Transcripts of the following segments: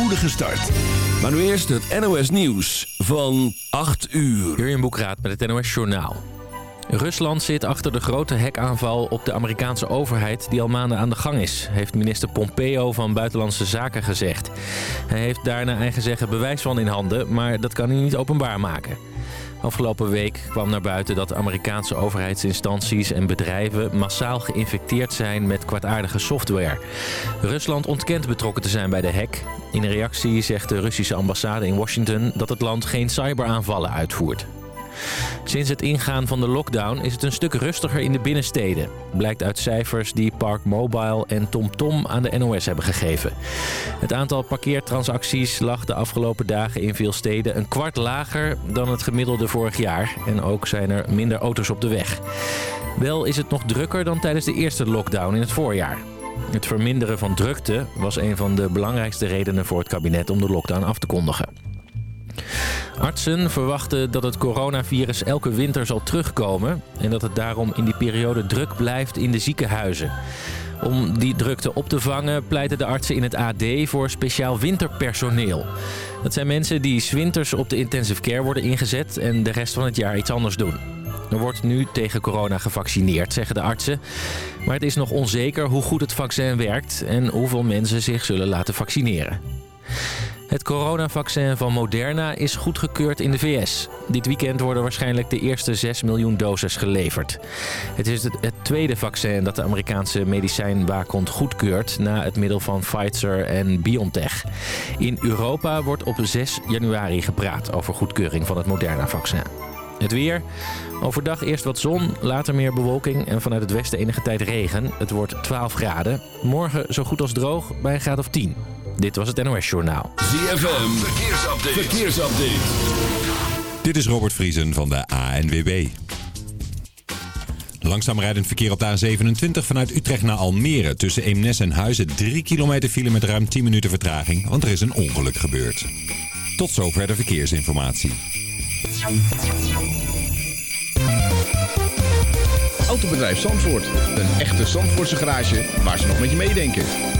spoedige start. Maar nu eerst het NOS Nieuws van 8 uur. Jurjen Boekraat met het NOS Journaal. Rusland zit achter de grote hekaanval op de Amerikaanse overheid die al maanden aan de gang is, heeft minister Pompeo van Buitenlandse Zaken gezegd. Hij heeft daar naar eigen zeggen bewijs van in handen, maar dat kan hij niet openbaar maken. Afgelopen week kwam naar buiten dat Amerikaanse overheidsinstanties en bedrijven massaal geïnfecteerd zijn met kwaadaardige software. Rusland ontkent betrokken te zijn bij de hack. In reactie zegt de Russische ambassade in Washington dat het land geen cyberaanvallen uitvoert. Sinds het ingaan van de lockdown is het een stuk rustiger in de binnensteden. Blijkt uit cijfers die Park Mobile en TomTom aan de NOS hebben gegeven. Het aantal parkeertransacties lag de afgelopen dagen in veel steden een kwart lager dan het gemiddelde vorig jaar. En ook zijn er minder auto's op de weg. Wel is het nog drukker dan tijdens de eerste lockdown in het voorjaar. Het verminderen van drukte was een van de belangrijkste redenen voor het kabinet om de lockdown af te kondigen. Artsen verwachten dat het coronavirus elke winter zal terugkomen... en dat het daarom in die periode druk blijft in de ziekenhuizen. Om die drukte op te vangen pleiten de artsen in het AD voor speciaal winterpersoneel. Dat zijn mensen die zwinters op de intensive care worden ingezet... en de rest van het jaar iets anders doen. Er wordt nu tegen corona gevaccineerd, zeggen de artsen. Maar het is nog onzeker hoe goed het vaccin werkt... en hoeveel mensen zich zullen laten vaccineren. Het coronavaccin van Moderna is goedgekeurd in de VS. Dit weekend worden waarschijnlijk de eerste 6 miljoen doses geleverd. Het is het, tweede vaccin dat de Amerikaanse medicijnwaakhond goedkeurt... na het middel van Pfizer en BioNTech. In Europa wordt op 6 januari gepraat over goedkeuring van het Moderna-vaccin. Het weer. Overdag eerst wat zon, later meer bewolking en vanuit het westen enige tijd regen. Het wordt 12 graden. Morgen zo goed als droog bij een graad of 10. Dit was het NOS Journaal. ZFM, verkeersupdate. verkeersupdate. Dit is Robert Vriesen van de ANWB. Langzaam rijdend verkeer op de A27 vanuit Utrecht naar Almere. Tussen Eemnes en Huizen 3 kilometer file met ruim 10 minuten vertraging, want er is een ongeluk gebeurd. Tot zover de verkeersinformatie. Autobedrijf Zandvoort. Een echte Zandvoortse garage waar ze nog met je meedenken.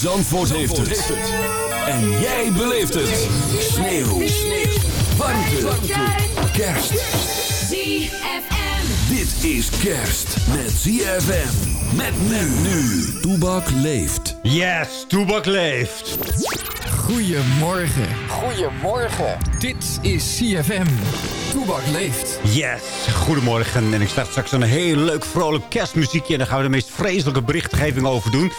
Zandvoort, heeft, het. En jij beleeft het. Sneeuw. Sneeuw. Warmte. Warmte. Kerst. ZFM. Dit is kerst met ZFM. Met men nu. Toebak leeft. Yes, Toebak leeft. Goedemorgen. Goedemorgen. Dit is CFM. Toebak leeft. Yes, goedemorgen. En ik start straks een heel leuk vrolijk kerstmuziekje. En daar gaan we de meest vreselijke berichtgeving over doen.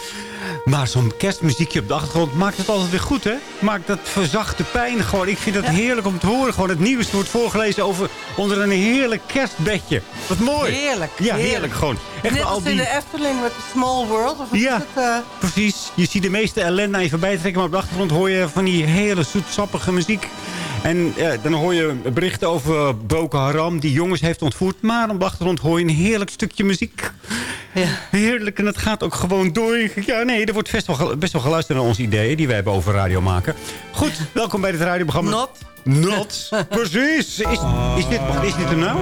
Maar zo'n kerstmuziekje op de achtergrond maakt het altijd weer goed, hè? Maakt dat verzachte pijn gewoon. Ik vind het heerlijk om te horen. Gewoon het nieuws wordt voorgelezen over onder een heerlijk kerstbedje. Wat mooi. Heerlijk. Ja, heerlijk, gewoon. Echt Net als die... in de Efteling met de Small World. Of ja, het, uh... precies. Je ziet de meeste ellende even bijtrekken. Maar op de achtergrond hoor je van die hele zoetsappige muziek. En ja, dan hoor je berichten over Boko Haram, die jongens heeft ontvoerd. Maar op de achtergrond hoor je een heerlijk stukje muziek. Ja. Heerlijk, en het gaat ook gewoon door. Ja, nee, er wordt best wel, best wel geluisterd naar onze ideeën die we hebben over radio maken. Goed, welkom bij het radioprogramma. Not. Not, precies. Is, is, dit, is dit hem nou?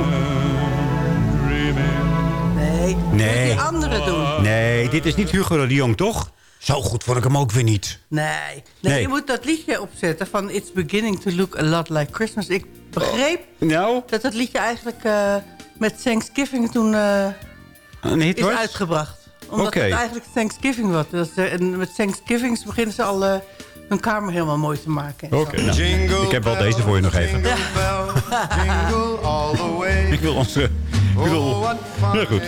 Nee, nee. die andere doen. Nee, dit is niet Hugo de Jong, toch? Zo goed vond ik hem ook weer niet. Nee. nee. nee. je moet dat liedje opzetten van It's Beginning to Look a Lot Like Christmas. Ik begreep oh, nou? dat dat liedje eigenlijk uh, met Thanksgiving toen uh, Een hit is was? uitgebracht. Omdat het eigenlijk Thanksgiving was. Dus, uh, en met Thanksgiving beginnen ze al hun kamer helemaal mooi te maken. Oké, nou, ik heb wel deze voor je nog even. Ja. ik wil onze Ik bedoel, nou goed.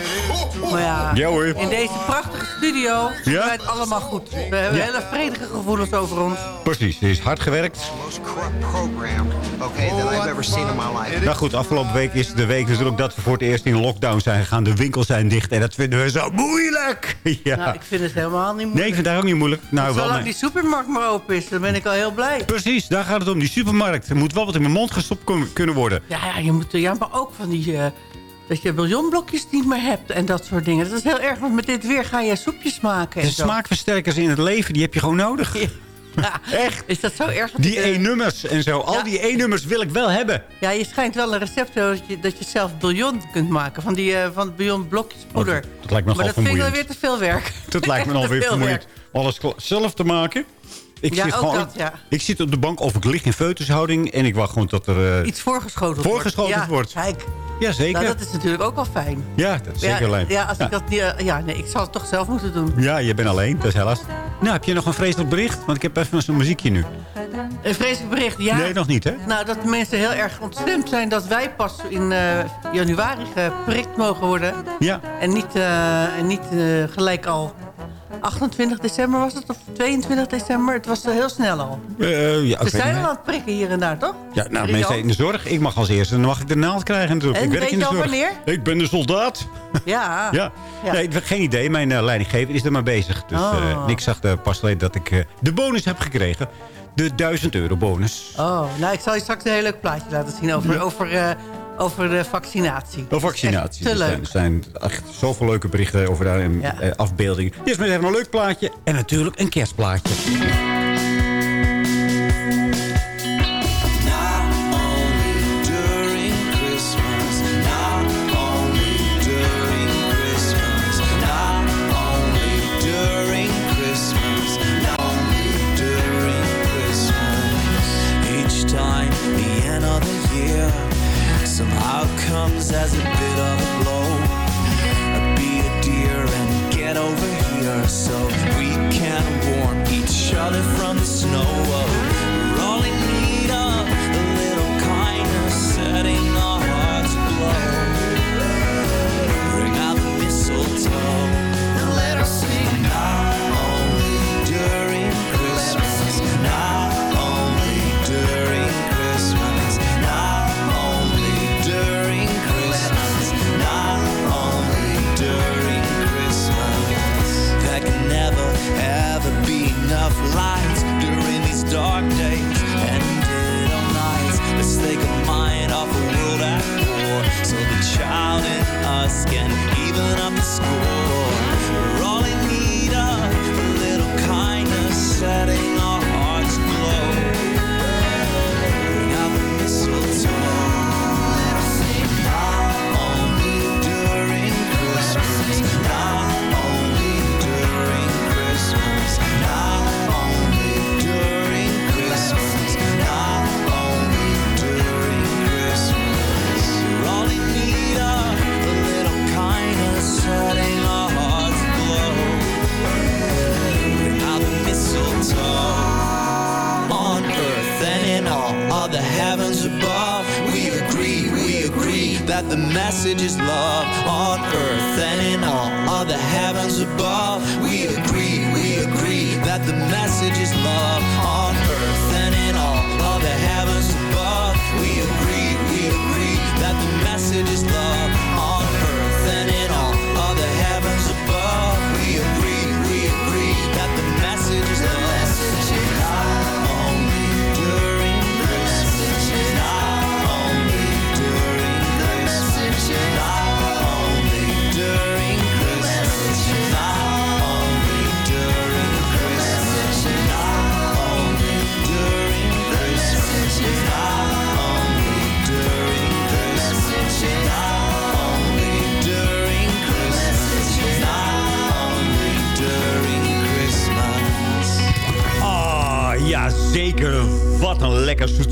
Maar ja, Ja, hoor. in deze prachtige studio Ja? wij het allemaal goed. We hebben Ja. hele vredige gevoelens over ons. Precies, er is hard gewerkt. most corrupt program, okay, that I've ever seen in my life. Nou goed, afgelopen week is de week natuurlijk dat we voor het eerst in lockdown zijn gegaan. De winkels zijn dicht en dat vinden we zo moeilijk. Ja. Nou, ik vind het helemaal niet Nee, ik moeilijk. vind het ook niet moeilijk. Nou, wel, Zolang nee. die supermarkt maar open is, dan ben ik al heel blij. Precies, daar gaat het om. Die supermarkt. Er moet wel wat in mijn mond gestopt kun- kunnen worden. Ja, ja, je moet, ja maar ook van die... eh, dat je bouillonblokjes niet meer hebt en dat soort dingen. Dat is heel erg, want met dit weer ga je soepjes maken. De en zo. smaakversterkers in het leven, die heb je gewoon nodig. Ja. Echt. Is dat zo erg? dat Die E-nummers en zo. Al die E-nummers wil ik wel hebben. Ja, je schijnt wel een recept te hebben dat je, dat je zelf bouillon kunt maken. Van, die, eh, van bouillonblokjespoeder. Oh, dat- dat lijkt me maar dat vind ik wel weer te veel werk. Dat lijkt me alweer vermoeiend. werk. Alles zelf te maken. Ik, Ja, zit gewoon, dat, ja. ik zit op de bank of ik lig in feutushouding. En ik wacht gewoon tot er... eh, Iets voorgeschoteld, Voorgeschoteld wordt. wordt. Ja, kijk. Ja, zeker. Nou, dat is natuurlijk ook wel fijn. Ja, dat is zeker ja, ja, als ik dat ja, nee, ik zal het toch zelf moeten doen. Ja, je bent alleen. Dat is helaas. Nou, heb je nog een vreselijk bericht? Want ik heb even zo'n muziekje nu. Een vreselijk bericht, ja. Nee, nog niet, hè? Nou, dat mensen heel erg ontstemd zijn dat wij pas in eh, januari geprikt mogen worden. Ja. En niet, eh, en niet eh, gelijk al 28 december was het, of 22 december. Het was eh, heel snel al. Eh, ja, Ze ik zijn al aan het prikken hier en daar, toch? Ja, nou, mensen in de zorg. Ik mag als eerste. Dan mag ik de naald krijgen natuurlijk. En ik werk weet je al wanneer? Ik ben de soldaat. Ja. Ja. Ja. Nee, ik heb geen idee. Mijn eh, leidinggever is er maar bezig. Dus Oh. eh, Nick zag eh, pas geleden dat ik eh, de bonus heb gekregen. De 1000 euro bonus. Oh, nou, ik zal je straks een heel leuk plaatje laten zien over, over, eh, over de vaccinatie. Of vaccinatie. Te er, zijn, leuk. er zijn echt zoveel leuke berichten over daar en Ja. eh, afbeeldingen. Eerst maar even een leuk plaatje. En natuurlijk een kerstplaatje. As a bit of a blow. Be a dear and get over here so we can warm each other from the snow.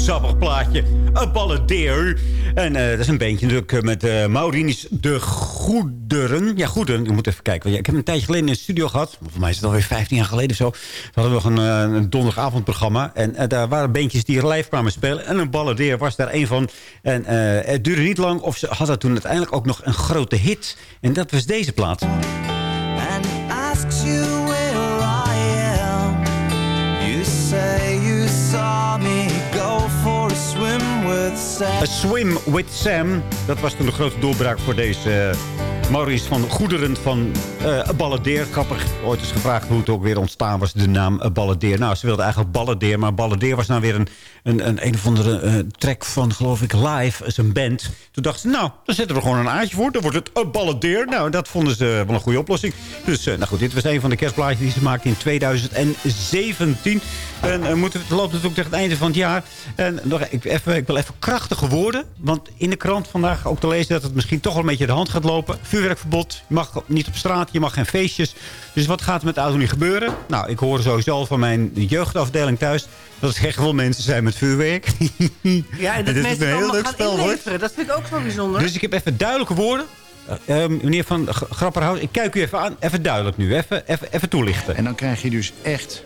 Zoetsappig plaatje. Een balladeer. En eh, dat is een bandje natuurlijk eh, met eh Maurinius de Goederen. Ja, Goederen. Ik moet even kijken. Ik heb een tijdje geleden in de studio gehad. Voor mij is het alweer 15 jaar geleden of zo. We hadden nog een, een donderdagavondprogramma. En daar waren bandjes die live kwamen spelen. En een balladeer was daar een van. En het duurde niet lang of ze hadden toen uiteindelijk ook nog een grote hit. En dat was deze plaat. and A Swim with Sam. Dat was toen de grote doorbraak voor deze eh, Maurice van Goederen van eh Balladeer. Grappig, ooit is gevraagd hoe het ook weer ontstaan was, de naam uh, Balladeer. Nou, ze wilden eigenlijk Balladeer, maar Balladeer was nou weer een, een, een, een of andere eh, track van, geloof ik, live, als een band. Toen dachten ze, nou, dan zetten we gewoon een aardje voor. Dan wordt het een Balladeer. Nou, dat vonden ze wel een goede oplossing. Dus, nou goed, dit was een van de kerstplaatjes die ze maakten in 2017. En uh, moeten, het loopt natuurlijk tegen het einde van het jaar. En nog ik, even, ik wil even krachtige woorden. Want in de krant vandaag ook te lezen dat het misschien toch wel een beetje de hand gaat lopen. Vuurwerkverbod. Je mag niet op straat. Je mag geen feestjes. Dus wat gaat er met de auto nu gebeuren? Nou, ik hoor sowieso al van mijn jeugdafdeling thuis... dat het echt wel mensen zijn met vuurwerk. Ja, en dat is mensen een heel allemaal leuk gaan spel, hoor. Dat vind ik ook zo bijzonder. Dus ik heb even duidelijke woorden. Eh, meneer Van Grapperhaus, ik kijk u even aan. Even duidelijk nu. Even, even, even toelichten. En dan krijg je dus echt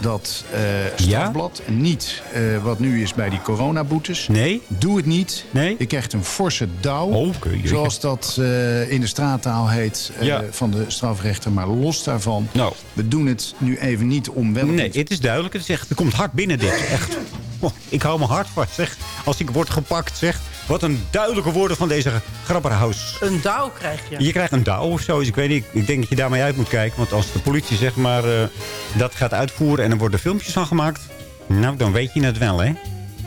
dat eh, strafblad. Niet eh, wat nu is bij die coronaboetes. Nee. Doe het niet. Nee. Je krijgt een forse douw. Oké. Zoals dat eh, in de straattaal heet eh, Ja. van de strafrechter. Maar los daarvan. Nou. We doen het nu even niet om wel Nee, het is duidelijk. Het is echt, er komt hard binnen dit. Echt. Oh, ik hou mijn hart vast. Zeg. Als ik word gepakt, zeg. Wat een duidelijke woorden van deze Grapperhaus. Een douw krijg je. Je krijgt een douw of zo. Dus ik weet niet. Ik denk dat je daarmee uit moet kijken. Want als de politie zeg maar eh, dat gaat uitvoeren... en er worden filmpjes van gemaakt... nou, dan weet je het wel, hè.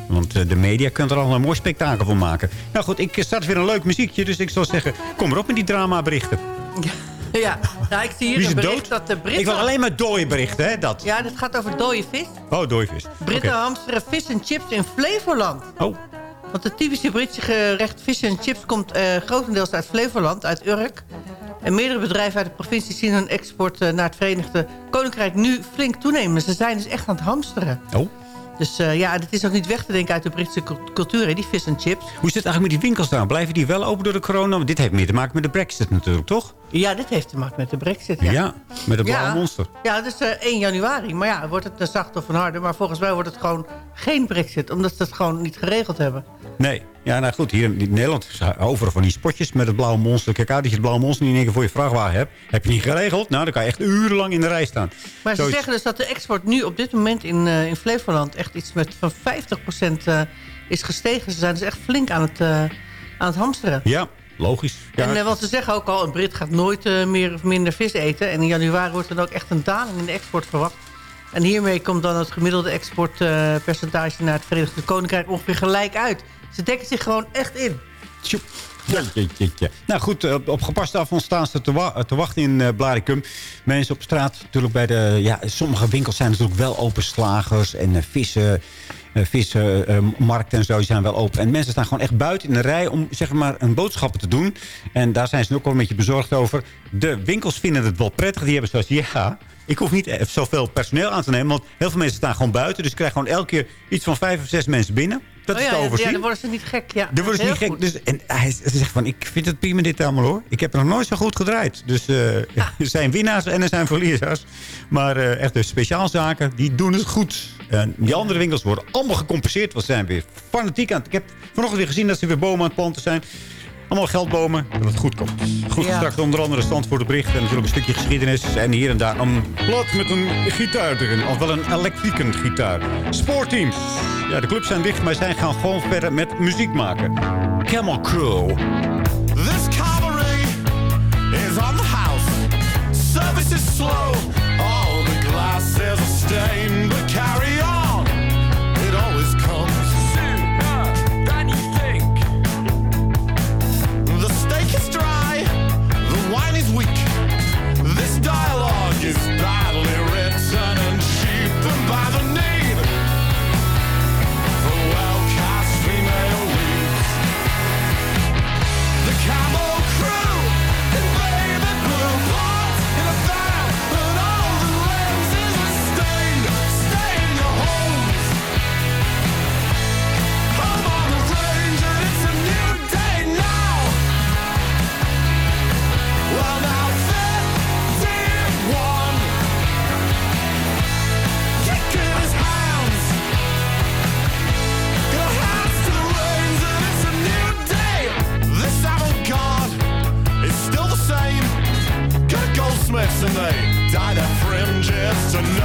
Want eh, de media kunnen er al een mooi spektakel van maken. Nou goed, ik start weer een leuk muziekje. Dus ik zou zeggen, kom erop met die dramaberichten. Ja, nou, ik zie Wie hier is een er bericht dood? dat de Britten... Ik wil alleen maar dode berichten, hè, dat. Ja, dit gaat over dode vis. Oh, dode vis. Britten hamsteren vis en chips in Flevoland. Oh. Want het typische Britse gerecht vis en chips komt eh, grotendeels uit Flevoland, uit Urk. En meerdere bedrijven uit de provincie zien hun export eh, naar het Verenigde Koninkrijk nu flink toenemen. Ze zijn dus echt aan het hamsteren. Oh. Dus eh, ja, dit is ook niet weg te denken uit de Britse cult- cultuur, hè, die vis en chips. Hoe zit het eigenlijk met die winkels daar? Blijven die wel open door de corona? Want dit heeft meer te maken met de brexit natuurlijk, toch? Ja, dit heeft te maken met de brexit. Ja, Ja, met het blauwe Ja. monster. Ja, dus eh 1 januari. Maar ja, wordt het een zacht of een harde? Maar volgens mij wordt het gewoon geen brexit. Omdat ze het gewoon niet geregeld hebben. Nee. Ja, nou goed, hier in Nederland is overal van die spotjes met het blauwe monster. Kijk uit dat je het blauwe monster niet in één keer voor je vrachtwagen hebt. Heb je niet geregeld? Nou, dan kan je echt urenlang in de rij staan. Maar ze zeggen dus dat de export nu op dit moment in, eh, in Flevoland... echt iets met van 50% eh, is gestegen. Ze zijn dus echt flink aan het, eh, aan het hamsteren. Ja, logisch. Ja, en, eh, want ze zeggen ook al, een Brit gaat nooit eh, meer of minder vis eten. En in januari wordt er dan ook echt een daling in de export verwacht. En hiermee komt dan het gemiddelde exportpercentage naar het Verenigd Koninkrijk ongeveer gelijk uit. Ze dekken zich gewoon echt in. Tjoep. Ja, ja, ja, ja. Nou goed, eh, op, op gepaste afstand staan ze te, wa- te wachten in eh Blaricum. Mensen op straat, natuurlijk bij de... Ja, sommige winkels zijn natuurlijk wel open. Slagers en eh, vissen, eh, vissenmarkten en zo zijn wel open. En mensen staan gewoon echt buiten in de rij om zeg maar een boodschappen te doen. En daar zijn ze ook wel een beetje bezorgd over. De winkels vinden het wel prettig. Die hebben zoals, ja... Ik hoef niet eh, zoveel personeel aan te nemen, want heel veel mensen staan gewoon buiten. Dus ik krijg gewoon elke keer iets van vijf of zes mensen binnen. Dat Oh is ja, te ja, overzien. Ja, dan worden ze niet gek. Ja, Dan worden ze niet gek. goed. Dus, en hij ze zegt van, ik vind het prima dit allemaal hoor. Ik heb nog nooit zo goed gedraaid. Dus eh, er zijn winnaars en er zijn verliezers. Maar eh, echt de speciaalzaken, die doen het goed. En die andere winkels worden allemaal gecompenseerd. Want ze zijn weer fanatiek aan het... Ik heb vanochtend weer gezien dat ze weer bomen aan het planten zijn. Allemaal geldbomen, dat het goed komt. Goed Ja. straks onder andere stand voor de bericht. En natuurlijk een stukje geschiedenis. En hier en daar een plat met een gitaar erin. Of wel een elektrieke gitaar. Sportteams. Ja, de clubs zijn dicht, maar zij gaan gewoon verder met muziek maken. Camel Crow. This cavalry is on the house. Service is slow. All the glass is a tonight.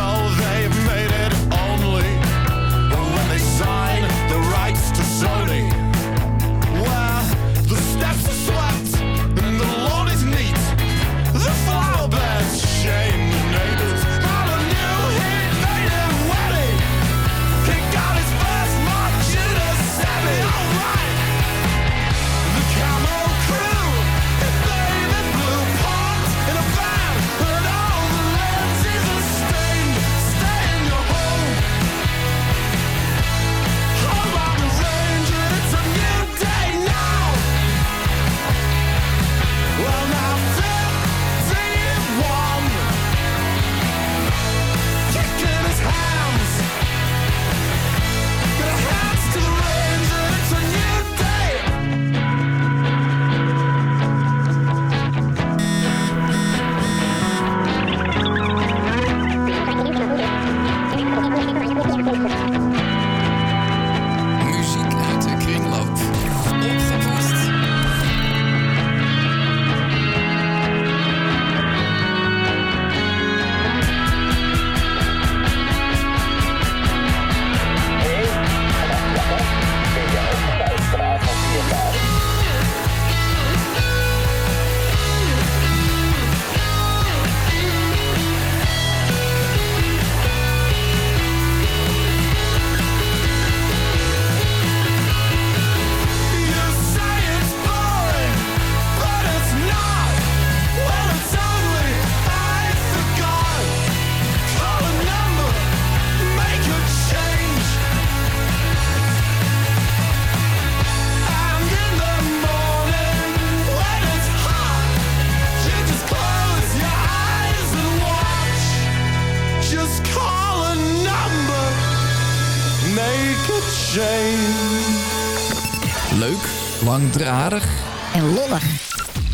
Langdradig En lollig.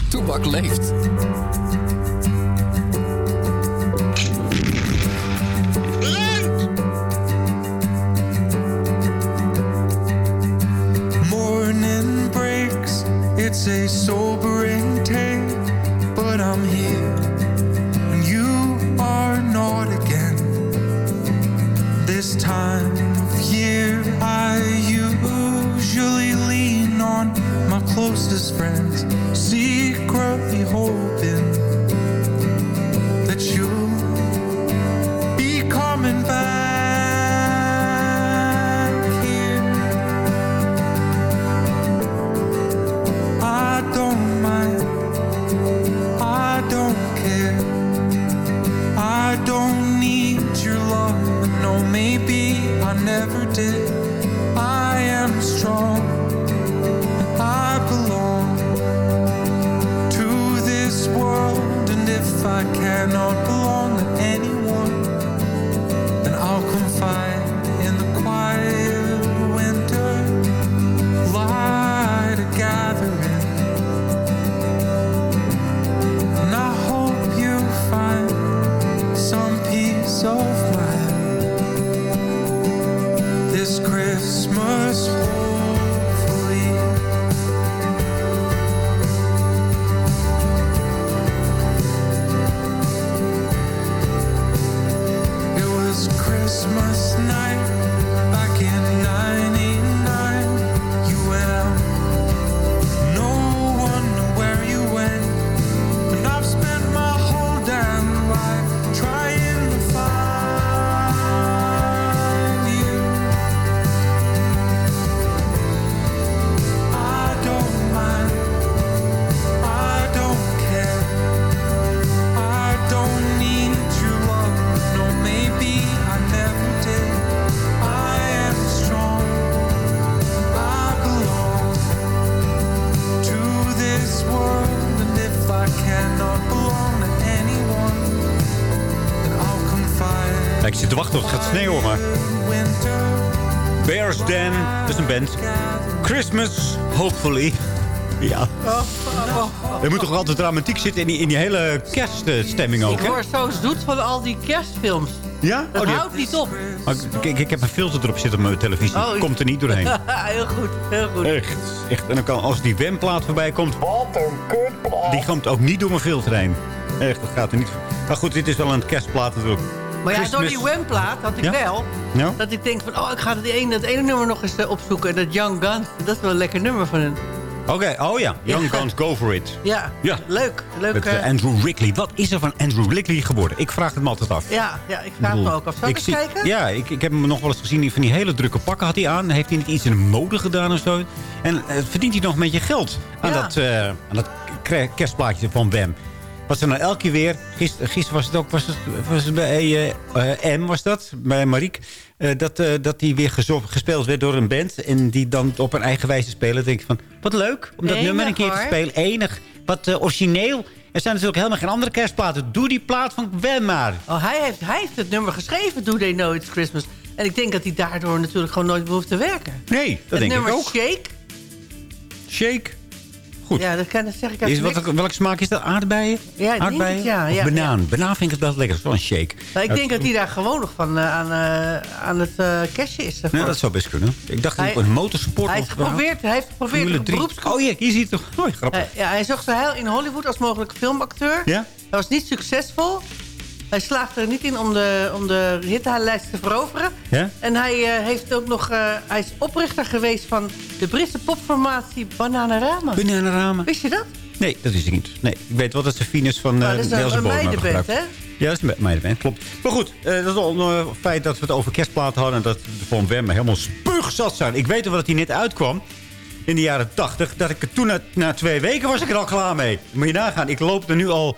Toebak leeft. Morning breaks, it's a sobering tale, but I'm here toch altijd dramatiek zitten in die, in die hele kerststemming ook, Ik hè? word zo zoet van al die kerstfilms. Ja? Dat Oh, houdt niet op. Ik, ik heb een filter erop zitten op mijn televisie. Oh, Komt er niet doorheen. heel goed, heel goed. Echt, echt. En dan kan, als die wemplaat voorbij komt... Wat een kutplaat. Die komt ook niet door mijn filter heen. Echt, dat gaat er niet... Maar goed, dit is wel een kerstplaat natuurlijk. Maar ja, door Christmas- die Wham-plaat had ik Ja? wel. Ja? Dat ik denk van, oh, ik ga dat ene, dat ene nummer nog eens eh, opzoeken. Dat Young Guns, dat is wel een lekker nummer van hen. Oké, oh ja. Young Guns, go for it. Ja, Ja. leuk. leuk Met eh, eh, Andrew Rickley. Wat is er van Andrew Rickley geworden? Ik vraag het me altijd af. ja, ja, ik vraag me ook af. Zal ik, zie- kijken? Ja, ik, ik heb hem nog wel eens gezien. Van die hele drukke pakken had hij aan. Heeft hij niet iets in de mode gedaan of zo? En eh, verdient hij nog een beetje geld aan, Ja. dat, aan dat kerstplaatje van Wem. Wat ze nou elke keer weer... Gisteren, was het ook was het, was het bij eh, eh, M, was dat? Bij Mariek. eh, dat, eh, dat die weer gespeeld werd door een band. En die dan op een eigen wijze spelen. Dan denk ik van, wat leuk om dat Enig, nummer een keer te spelen. Enig. Wat origineel. Er zijn natuurlijk helemaal geen andere kerstplaten. Doe die plaat van Wem maar. Oh, hij heeft, hij heeft het nummer geschreven, Do They Know It's Christmas. En ik denk dat hij daardoor natuurlijk gewoon nooit meer hoeft te werken. Nee, dat het denk ik nummer ook. Shake. Shake. Goed. Ja, dat, kan, dat zeg ik Is, wat, welke smaak is dat? Aardbeien? Ja, ik denk Aardbeien? het, ja, ja, banaan? Banaan vind ik het wel lekker. Dat een shake. Nou, ik denk dat hij daar gewoon nog van eh, aan, eh, aan het cashje is. daarvoor. Nee, dat zou best kunnen. Ik dacht Hij- op een motorsport. hij heeft geprobeerd, hij heeft geprobeerd Formule een 3. beroepsclub- Oh ja, hier ziet het toch. Mooi, grappig. Hij, ja, hij zocht zijn heil in Hollywood als mogelijk filmacteur. Ja? Hij was niet succesvol. Hij slaagde er niet in om de, om de hitlijst te veroveren. Ja? En hij, eh, heeft ook nog, eh, hij is oprichter geweest van de Britse popformatie Bananarama. Bananarama. Wist je dat? Nee, dat wist ik niet. Nee, ik weet wel dat ze Venus van uh, dat is een- Nelson een Boom hebben meidenband, gebruikt. hè? Ja, dat is een me- meidenband, klopt. Maar goed, eh, dat is wel een eh, feit dat we het over kerstplaten hadden... en dat de Van Wem helemaal spuugzat zijn. Ik weet nog wel dat hij net uitkwam in de jaren 80... dat ik er toen na, na twee weken was ik er al klaar mee. Moet je nagaan, ik loop er nu al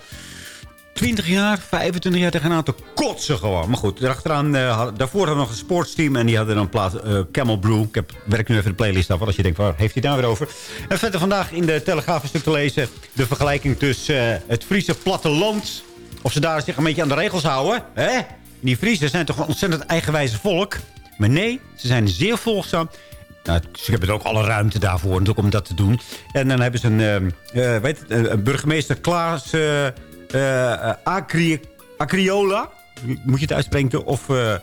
20 jaar, 25 jaar tegenaan te kotsen gewoon. Maar goed, daarachteraan, eh, daarvoor hadden we nog een sportsteam... en die hadden dan plaat eh, Camel Brew. Ik heb, werk nu even de playlist af, als je denkt, waar heeft hij daar weer over? En verder vandaag in de Telegraaf een stuk te lezen... de vergelijking tussen eh, het Friese platteland... of ze daar zich een beetje aan de regels houden. Hè? Die Friesen zijn toch een ontzettend eigenwijze volk. Maar nee, ze zijn zeer volgzaam... Nou, ze hebben ook alle ruimte daarvoor natuurlijk om dat te doen. En dan hebben ze een, weet het, een burgemeester Klaas Acri, Acriola. Moet je het uitspreken? Of eh, eh,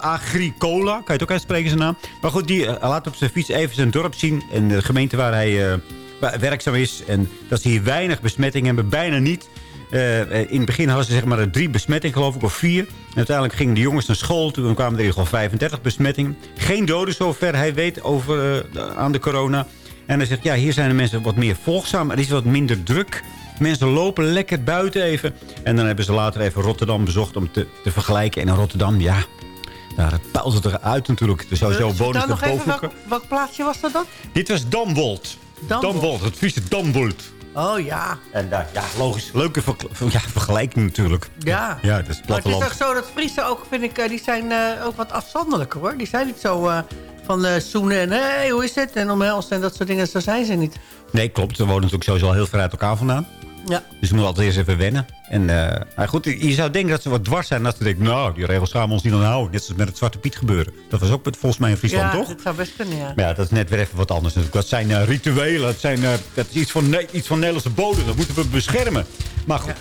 Agricola. Kan je het ook uitspreken zijn naam? Maar goed, die eh, laat op zijn fiets even zijn dorp zien. En de gemeente waar hij eh, werkzaam is. En dat ze hier weinig besmettingen hebben. Bijna niet. Eh, eh, in het begin hadden ze zeg maar drie besmettingen, geloof ik, of vier. En uiteindelijk gingen de jongens naar school. Toen kwamen er in ieder geval 35 besmettingen. Geen doden zover hij weet over, eh, aan de corona. En hij zegt, ja, hier zijn de mensen wat meer volgzaam. Er is wat minder druk. Mensen lopen lekker buiten even. En dan hebben ze later even Rotterdam bezocht om te, te vergelijken. En in Rotterdam, ja, daar puilt het eruit natuurlijk. Er sowieso Dus bonus nog naar boven. welk, welk plaatsje was dat dan? Dit was Damwold. Damwold. Het Friese Damwold. Oh ja. En daar, ja, logisch. Leuke ja, vergelijking natuurlijk. Ja. Ja, dat is Maar het is toch zo dat Friesen ook, vind ik, eh, die zijn eh, ook wat afstandelijker hoor. Die zijn niet zo eh, van zoenen en hey, hoe is het? En omhelzen en dat soort dingen. Zo zijn ze niet. Nee, klopt. Ze wonen natuurlijk sowieso al heel ver uit elkaar vandaan. Ja. Dus ze moeten altijd eerst even wennen. En, maar goed, je zou denken dat ze wat dwars zijn. Dat ze denken, nou, die regels gaan we ons niet aan houden. Net zoals met het Zwarte Piet gebeuren. Dat was ook met, volgens mij in Friesland, ja, toch? dat zou best kunnen, ja. Maar ja, dat is net weer even wat anders natuurlijk. Dat zijn eh, rituelen. Dat, zijn, eh, dat is iets van, iets van Nederlandse bodem. Dat moeten we beschermen. Maar goed,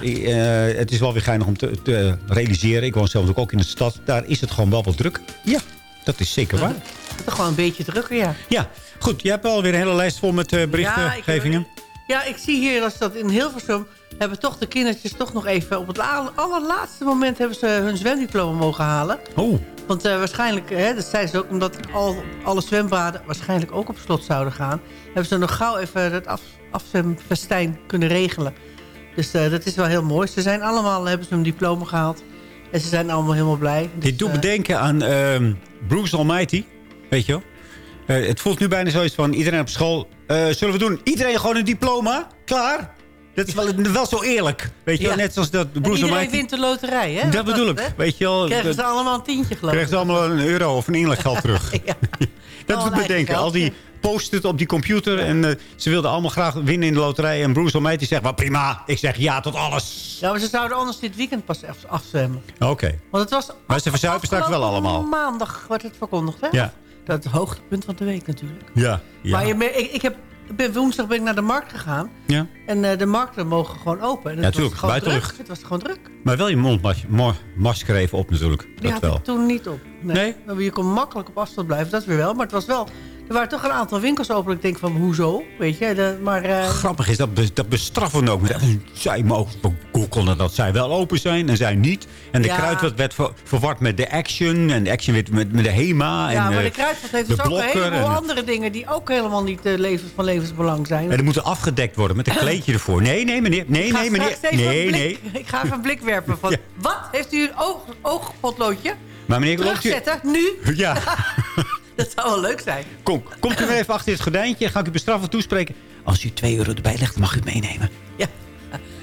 het is wel weer geinig om te, te realiseren. Ik woon zelf ook in de stad. Daar is het gewoon wel wat druk. Ja, dat is zeker waar. Het is gewoon een beetje drukker, ja. Ja, goed. Je hebt alweer een hele lijst vol met berichtgevingen. Ja, ik zie hier dat, dat in Hilversum hebben toch de kindertjes toch nog even... op het la- allerlaatste moment hebben ze hun zwemdiploma mogen halen. Oh. Want eh, waarschijnlijk, hè, dat zei ze ook... omdat al, alle zwembaden waarschijnlijk ook op slot zouden gaan... hebben ze nog gauw even het af, afzwemfestijn kunnen regelen. Dus eh, dat is wel heel mooi. Ze zijn allemaal, hebben ze een diploma gehaald. En ze zijn allemaal helemaal blij. Dus, Dit doet me eh, denken aan ehm, Bruce Almighty. Weet je wel? Eh, het voelt nu bijna zoiets van iedereen op school. eh, zullen we doen? Iedereen gewoon een diploma? Klaar? Dat is wel, wel zo eerlijk. Weet je? Ja. Net zoals dat en Bruce iedereen Almighty. wint de loterij, hè? Dat bedoel ik. Weet je wel? Krijgen ze allemaal een tientje, geloof ik. Krijgen ze allemaal een euro of een inleggeld terug. Dat Oh, doet me eigen denken. geld. Al die post-it op die computer. En eh, ze wilden allemaal graag winnen in de loterij. En Bruce Almighty zegt, maar prima. Ik zeg ja tot alles. Ja, maar ze zouden anders dit weekend pas af- afzwemmen. Oké. Want het was Maar ze verzuipen straks wel allemaal. maandag wordt het verkondigd, hè? Ja. Dat is het hoogtepunt van de week natuurlijk. Ja. ja. Maar je, ik, ik heb, ben, woensdag ben ik naar de markt gegaan. ja. En eh, de markten mogen gewoon open. En Ja, het tuurlijk, was gewoon druk. Het was gewoon druk. Maar wel je mondmasker even op natuurlijk. Die Dat had wel. ik toen niet op. Nee? Je kon makkelijk op afstand blijven, dat weer wel. Maar het was wel er waren toch een aantal winkels open. Ik denk van, hoezo? Weet je, de, maar... eh, Grappig is, dat, be- dat bestraffen we ook. Met, zij mogen googelen dat zij wel open zijn en zij niet. En de Ja. kruidvat werd ver- verward met de Action. En de Action werd met, met de HEMA. ja, en, maar eh, de kruidvat heeft de dus ook een heleboel en- andere dingen... die ook helemaal niet eh, levens, van levensbelang zijn. En die moeten afgedekt worden met een kleedje ervoor. Nee, nee, meneer. Nee, nee, meneer. Nee, nee. Ik ga even een blik werpen van... Ja. Wat? Heeft u een oog, oogpotloodje? Maar meneer, loopt u... Terugzetten, nu? Ja, Dat zou wel leuk zijn. kom, komt u even achter dit gordijntje. Ga ik u bestraffen toespreken. Als u 2 euro erbij legt, mag u het meenemen. Ja.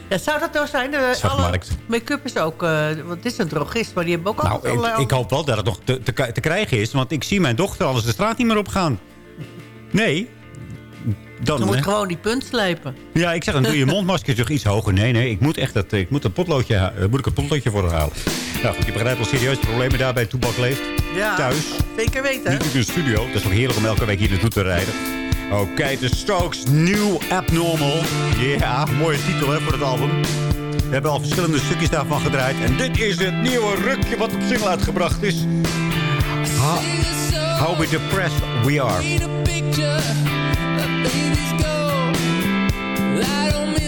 Ja, zou dat nou zijn? De, alle Zwarte make-up is ook... eh, want dit is een drogist, maar die hebben ook Nou, altijd ik, allerlei... ik hoop wel dat het nog te, te, te krijgen is. Want ik zie mijn dochter alles de straat niet meer opgaan. Nee. Dan, moet hè? gewoon die punt slijpen. Ja, ik zeg, dan doe je mondmasker toch iets hoger. Nee, nee, ik moet echt dat, ik moet een potloodje, eh, moet ik een potloodje voor haar halen. Nou goed, je begrijpt wel serieus problemen daar bij Toebak leeft. Ja, Thuis. zeker weten. Niet in de studio. Dat is toch heerlijk om elke week hier naartoe te rijden. Oké, de Strokes New Abnormal. Ja, mooie titel hè, voor het album. We hebben al verschillende stukjes daarvan gedraaid. En dit is het nieuwe rukje wat op single uitgebracht is. Ha How we depressed we are. I don't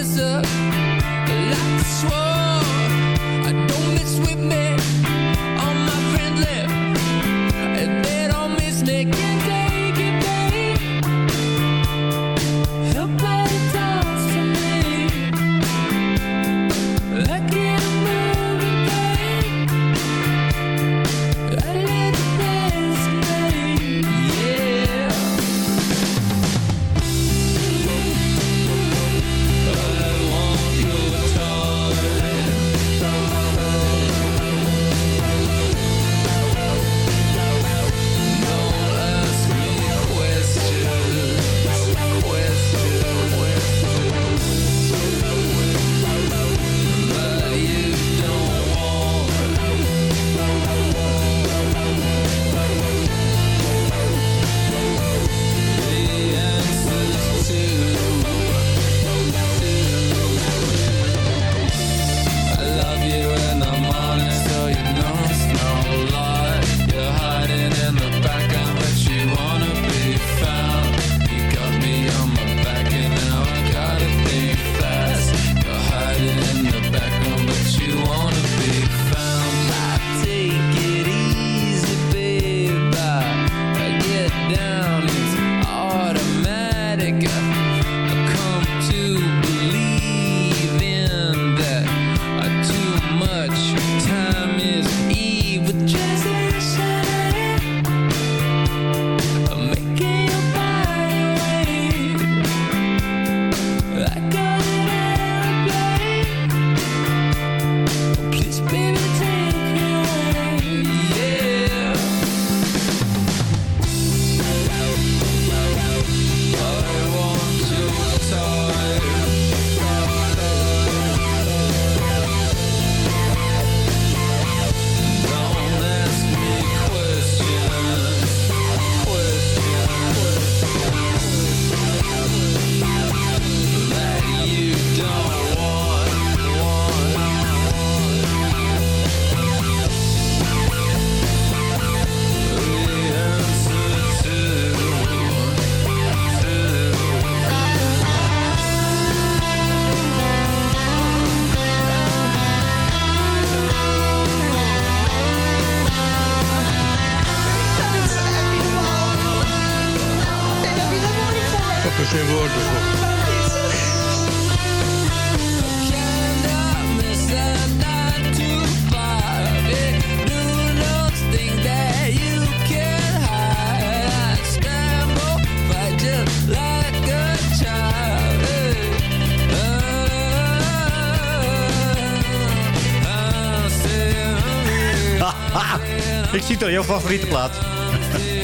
ik het al, jouw favoriete plaat.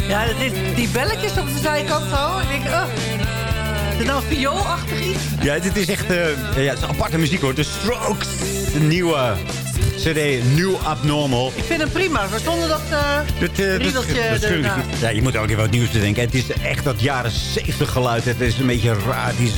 Ja, dat is, die belletjes op de zijkant zo. Ik denk, oh, is het nou vioolachtig iets? Ja, dit is echt eh, ja, het is aparte muziek hoor. De Strokes, de nieuwe CD, New Abnormal. Ik vind hem prima, maar zonder dat uh, eh, dit- riedeltje dat is- erna. Ja, je moet ook even wat nieuws bedenken. Het is echt dat jaren 70 geluid. Het is een beetje raar. Het is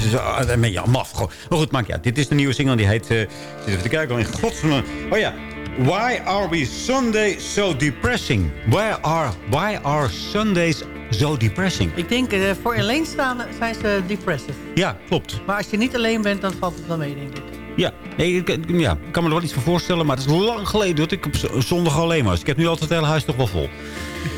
een beetje maf. Maar goed, maakt ja. Dit is de nieuwe single. Die heet... eh, ik zit even te kijken. in godsnaam. Oh ja. Why are we Sunday so depressing? Why are, why are Sundays zo depressing. Ik denk, eh, voor alleenstaanden zijn ze depressive. Ja, klopt. Maar als je niet alleen bent, dan valt het wel mee, denk ik. Ja, nee, ik, ja, ik kan me er wel iets voor voorstellen. Maar het is lang geleden dat ik op zondag alleen was. Ik heb nu altijd het hele huis toch wel vol.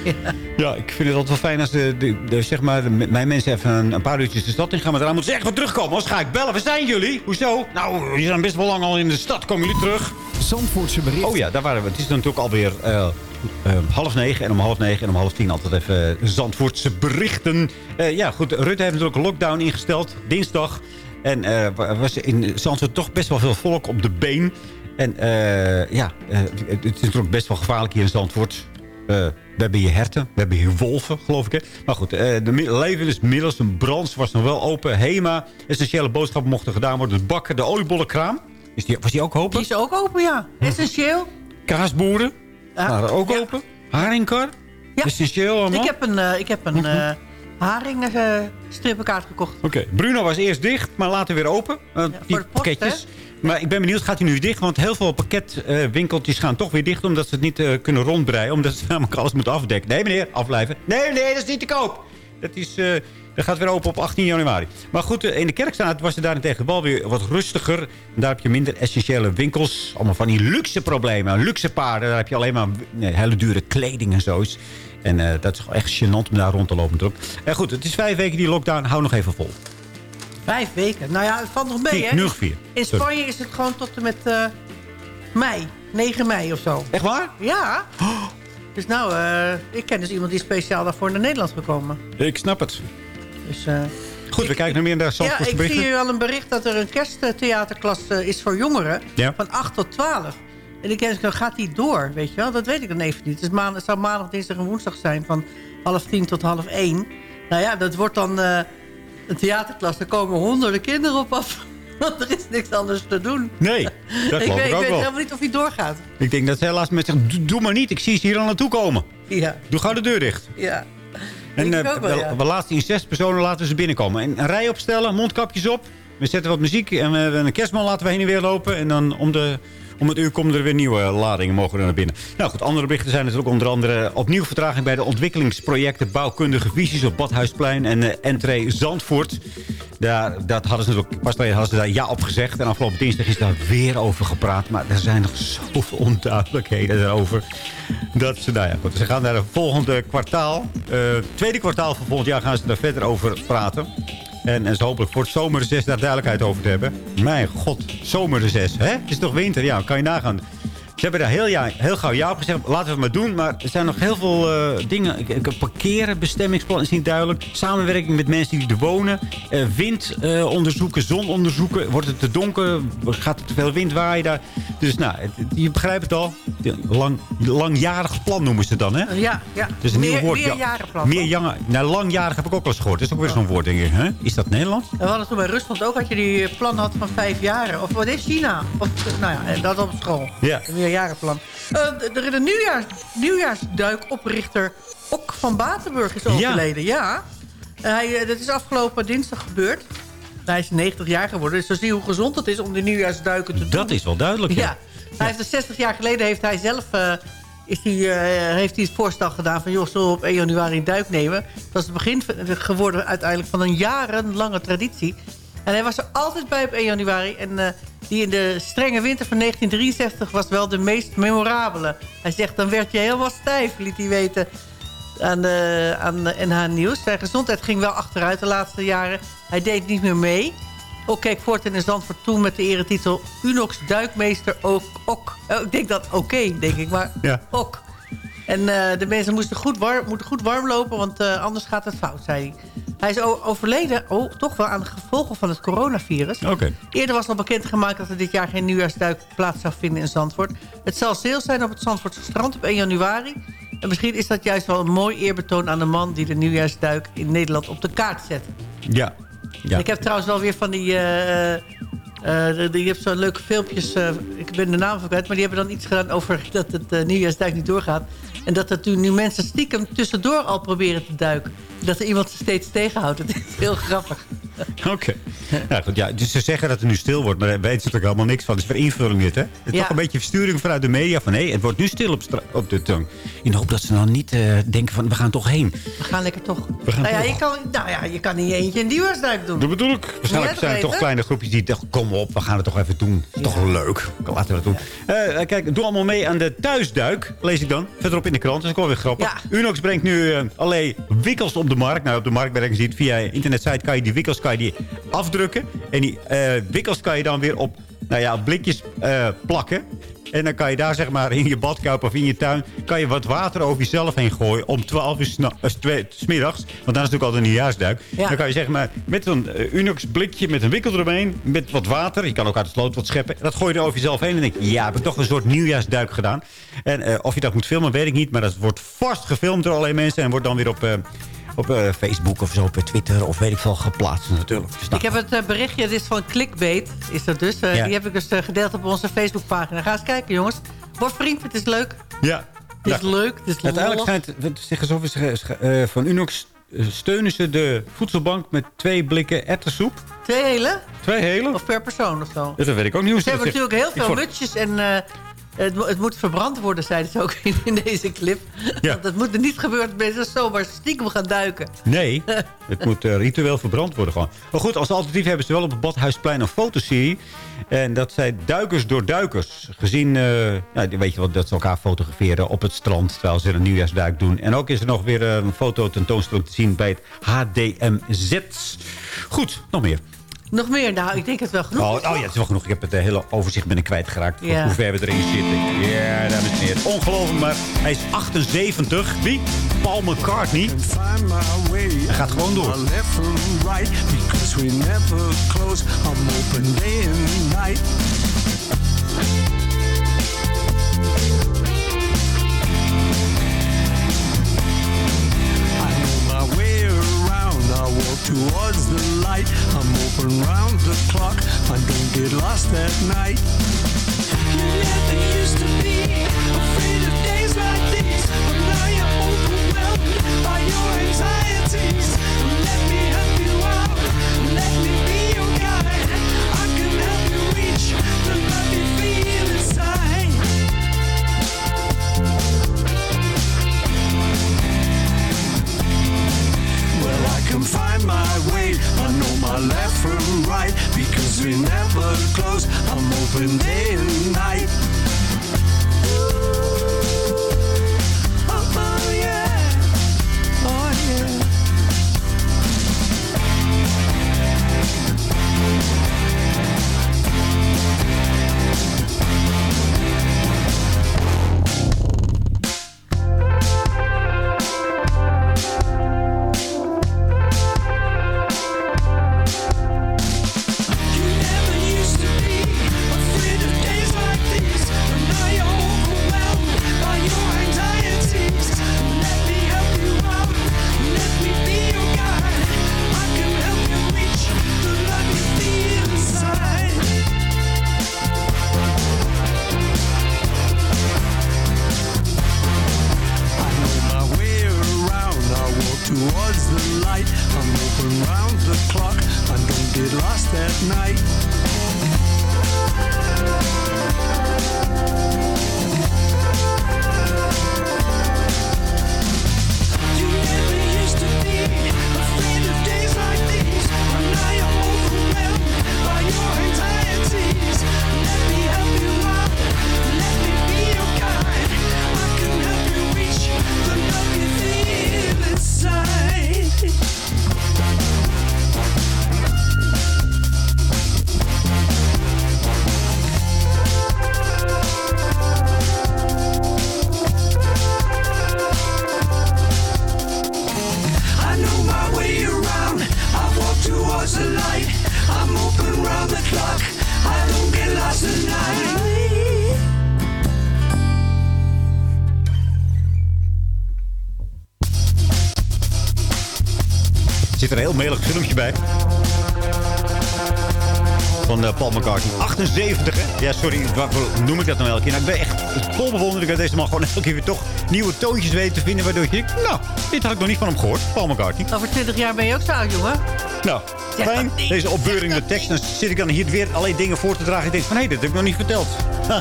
Ja, ik vind het altijd wel fijn als de, de, de- zeg maar, de- mijn mensen even een, een paar uurtjes de stad in gaan. Maar daarna moeten ze echt weer terugkomen. Anders ga ik bellen. Waar zijn jullie? Hoezo? Nou, jullie zijn best wel lang al in de stad. Komen jullie terug? Zandvoortse bericht. Oh ja, daar waren we. Het is natuurlijk alweer eh, half negen. En om half negen en om half tien altijd even eh, Zandvoortse berichten. Ja, goed. Rutte heeft natuurlijk lockdown ingesteld. Dinsdag. En wa- was in Zandvoort toch best wel veel volk op de been. En ja, het is natuurlijk best wel gevaarlijk hier in Zandvoort. We hebben hier herten, we hebben hier wolven, geloof ik. Hè? Maar goed, de mi- levensmiddels, een branche was nog wel open. HEMA, essentiële boodschappen mochten gedaan worden. De bakken, de oliebollenkraam. Is die, was die ook open? Die is ook open, ja. Essentieel. Kaasboeren Ja. waren ook Ja. open. Haringkar, essentieel allemaal. Ik heb een, eh, ik heb een eh haring eh, strippenkaart gekocht. Oké, Bruno was eerst dicht, maar later weer open. Eh, die post, pakketjes. Maar ik ben benieuwd, gaat hij nu dicht? Want heel veel pakketwinkeltjes gaan toch weer dicht... omdat ze het niet kunnen rondbreien. Omdat ze namelijk alles moeten afdekken. Nee meneer, afblijven. Nee nee, dat is niet te koop. Dat, is, dat gaat weer open op 18 januari. Maar goed, eh, in de kerkstraat was het daarentegen wel weer wat rustiger. Daar heb je minder essentiële winkels. Allemaal van die luxe problemen. Luxe paarden, daar heb je alleen maar hele dure kleding en zo's. En eh, dat is echt gênant om daar rond te lopen. natuurlijk. En goed, het is vijf weken die lockdown. Hou nog even vol. Vijf weken. Nou ja, het valt nog mee, hè? nu nog vier. In Sorry. Spanje is het gewoon tot en met eh, mei. 9 mei of zo. Echt waar? Ja. Dus nou, ik ken dus iemand die speciaal daarvoor naar Nederland is gekomen. Ik snap het. Dus, eh, Goed, we kijken naar meer naar ja, Zandvoortse ik zie hier al een bericht dat er een kersttheaterklas eh, is voor jongeren. Ja. Van 8 tot 12. En ik denk, dan gaat die door, weet je wel? Dat weet ik dan even niet. Het, is maandag, het zou maandag, dinsdag en woensdag zijn van half tien tot half één. Nou ja, dat wordt dan eh, een theaterklas. Daar komen honderden kinderen op af. Want er is niks anders te doen. Nee, dat ik weet, ik ik weet helemaal niet of hij doorgaat. Ik denk dat ze helaas met doe, doe maar niet. Ik zie ze hier al naartoe komen. Ja, Doe gauw de deur dicht. ja. En wel, we, ja. we laten in zes personen laten ze binnenkomen. En een rij opstellen, mondkapjes op. We zetten wat muziek en we, een kerstman laten we heen en weer lopen. En dan om, de, om het uur komen er weer nieuwe ladingen mogen naar binnen. Nou goed, andere berichten zijn natuurlijk onder andere opnieuw vertraging bij de ontwikkelingsprojecten bouwkundige visies op Badhuisplein en eh Entree Zandvoort. Daar, dat hadden ze natuurlijk, pas hadden ze daar ja op gezegd. En afgelopen dinsdag is daar weer over gepraat. Maar er zijn nog zoveel onduidelijkheden daarover. Dat ze, nou ja, goed, ze gaan daar het volgende kwartaal, eh, tweede kwartaal van volgend jaar gaan ze daar verder over praten. En, en hopelijk voor het zomerreces daar duidelijkheid over te hebben. Mijn god, zomerreces, hè? Het is toch winter? Ja, kan je nagaan. Ze hebben daar heel, ja, heel gauw ja op gezegd. Laten we het maar doen. Maar er zijn nog heel veel eh, dingen. Ik- ik- Parkeren, bestemmingsplan is niet duidelijk. Samenwerking met mensen die er wonen. Eh, wind eh, onderzoeken, zon onderzoeken. Wordt het te donker? Gaat er te veel wind waaien daar? Dus nou, het- je begrijpt het al. Lang, langjarig plan noemen ze dan, hè? Ja, ja. Dus een nieuw meer, woord. ja. Meerjarenplan. Meer jange, nou, langjarig heb ik ook wel eens gehoord. Dat is ook weer zo'n woord, denk ik. Hè? Is dat Nederlands? We hadden toen bij Rusland ook, had je die plan had van vijf jaren. Of wat is China? Of, nou ja, dat op school. Ja. Meerjarenplan. Eh, er is een nieuwjaars, nieuwjaarsduikoprichter Ok van Batenburg is overleden. Ja. En Hij, eh, dat is afgelopen dinsdag gebeurd. Hij is 90 jaar geworden. Dus dan zie je hoe gezond het is om die nieuwjaarsduiken te doen. Dat is wel duidelijk, ja. Ja. Hij heeft er 60 jaar geleden heeft hij zelf eh, is hij, eh, heeft hij het voorstel gedaan van... joh, zullen we op 1 januari een duik nemen? Dat is het begin geworden uiteindelijk van een jarenlange traditie. En hij was er altijd bij op 1 januari. En eh, die in de strenge winter van 1963 was wel de meest memorabele. Hij zegt, dan werd je helemaal stijf, liet hij weten aan, de, aan de NH Nieuws. Zijn gezondheid ging wel achteruit de laatste jaren. Hij deed niet meer mee. Ook keek Fortin in Zandvoort toe met de eretitel Unox Duikmeester ook. ook. Oh, ik denk dat oké, denk ik, maar Ja. ook. En eh, de mensen moesten goed warm, moeten goed warm lopen, want eh, anders gaat het fout, zei hij. Hij is overleden, oh, toch wel aan de gevolgen van het coronavirus. Oké. Eerder was al bekendgemaakt dat er dit jaar geen nieuwjaarsduik plaats zou vinden in Zandvoort. Het zal stil zijn op het Zandvoortse strand op 1 januari. En misschien is dat juist wel een mooi eerbetoon aan de man... die de nieuwjaarsduik in Nederland op de kaart zet. Ja. ja. Ik heb trouwens wel weer van die... eh, eh, je hebt zo'n leuke filmpjes, eh, ik ben de naam van kwijt... maar die hebben dan iets gedaan over dat het eh, nieuwjaarsduik niet doorgaat. En dat er nu mensen stiekem tussendoor al proberen te duiken. Dat er iemand ze steeds tegenhoudt. Het is heel grappig. Oké. Nou goed, ja, dus ze zeggen dat het nu stil wordt, maar daar weten ze er helemaal niks van. Het is weer invulling dit, hè? Het is Ja. toch een beetje versturing vanuit de media van... hé, het wordt nu stil op, op de tong. In de hoop dat ze dan niet eh, denken van, we gaan toch heen. We gaan lekker toch. We gaan nou, ja, toch. je kan, nou ja, je kan je eentje een nieuwjaarsduik doen. Dat bedoel ik. Waarschijnlijk Ja, zijn er toch kleine groepjes die dachten... kom op, we gaan het toch even doen. Toch leuk. Laten we dat doen. Eh, kijk, doe allemaal mee aan de thuisduik. Lees ik dan. Verderop in de krant. Dat is ook wel weer grappig. Unox brengt nu eh, allerlei wikkels op de markt. Nou, op de markt brengen ze het via internetsite. Kan je die wikkels kan je die afdrukken. En die eh, wikkels kan je dan weer op, nou ja, blikjes eh, plakken. En dan kan je daar zeg maar in je badkuip of in je tuin... kan je wat water over jezelf heen gooien om 12 uur eh, twee- 's middags. Want dan is het natuurlijk altijd een nieuwjaarsduik. Ja. Dan kan je zeg maar met zo'n eh, Unox blikje met een wikkel eromheen... met wat water, je kan ook uit de sloot wat scheppen... dat gooi je er over jezelf heen en denk je... ja, heb ik toch een soort nieuwjaarsduik gedaan. En of je dat moet filmen, weet ik niet. Maar dat wordt vast gefilmd door allerlei mensen... en wordt dan weer op... eh, op eh, Facebook of zo, op Twitter of weet ik veel geplaatst natuurlijk. Dus Ik heb het eh, berichtje, dit is van Clickbait, is dat dus. Eh, Ja. Die heb ik dus eh, gedeeld op onze Facebookpagina. Ga eens kijken, jongens. Word vriend, het is leuk. Ja. Het is leuk, het is Uiteindelijk schijnt, het zeggen ze, of ze- ze- eh, van Unox eh, steunen ze de voedselbank met twee blikken erwtensoep. Twee hele? Twee hele? Of per persoon of zo. Dat weet ik ook niet hoe Ze hebben natuurlijk heel veel vond- mutsjes en eh, het, het moet verbrand worden, zeiden ze ook in, in deze clip. Ja. Want het moet er niet gebeuren dat mensen zomaar stiekem gaan duiken. Nee, het moet eh, ritueel verbrand worden gewoon. Maar goed, als alternatief hebben ze wel op het Badhuisplein een fotoserie. En dat zijn duikers door duikers. Gezien, eh, nou, weet je wat, dat ze elkaar fotograferen op het strand... terwijl ze een nieuwjaarsduik doen. En ook is er nog weer eh, een foto tentoonstelling te zien bij het HDMZ. Goed, nog meer. Nog meer? Nou, ik denk het wel genoeg. Oh, oh ja, het is wel genoeg. Ik heb het eh, hele overzicht ben ik kwijtgeraakt. Ja. Hoe ver we erin zitten. Ja, dames en heren. Ongelooflijk, maar hij is 78. Wie? Paul McCartney. Hij gaat gewoon door. Right, towards the light. I'm open round the clock. I don't get lost at night. You never used to be find my way. I know my left from right because we never close. I'm open day zit er een heel melig filmpje bij. van eh, Paul McCartney. 78, hè? Ja, sorry, waarvoor noem ik dat nou elke keer? Nou, ik ben echt vol bewondering dat deze man gewoon elke keer weer toch nieuwe toontjes weet te vinden. Waardoor je denkt, nou, dit had ik nog niet van hem gehoord. Paul McCartney. Over 20 jaar ben je ook zo oud, jongen. Nou, fijn. Deze opbeurende tekst. Dan zit ik dan hier weer alleen dingen voor te dragen. Ik denk van, hé, dat heb ik nog niet verteld.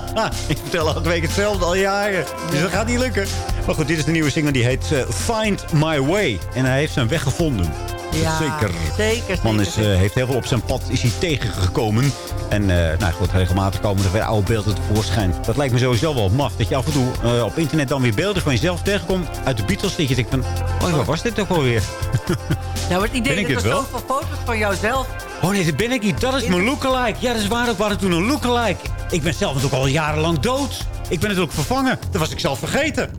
Ik vertel elke week hetzelfde al jaren. Dus dat gaat niet lukken. Maar goed, dit is de nieuwe single. Die heet eh, Find My Way. En hij heeft zijn weg gevonden. Ja, zeker. zeker, Man is, eh, heeft heel veel op zijn pad is hij tegengekomen. En eh, nou goed, regelmatig komen er weer oude beelden tevoorschijn. Dat lijkt me sowieso wel maf. Dat je af en toe eh, op internet dan weer beelden van jezelf tegenkomt. Uit de Beatles. Dat je denkt van, oh, waar was dit toch alweer? Nou, het idee Ben ik dat het er zoveel foto's van jouzelf... Oh nee, dat ben ik niet. Dat is mijn lookalike. Ja, dat is waar ook. We hadden toen een lookalike. Ik ben zelf natuurlijk al jarenlang dood. Ik ben natuurlijk vervangen. Dat was ik zelf vergeten.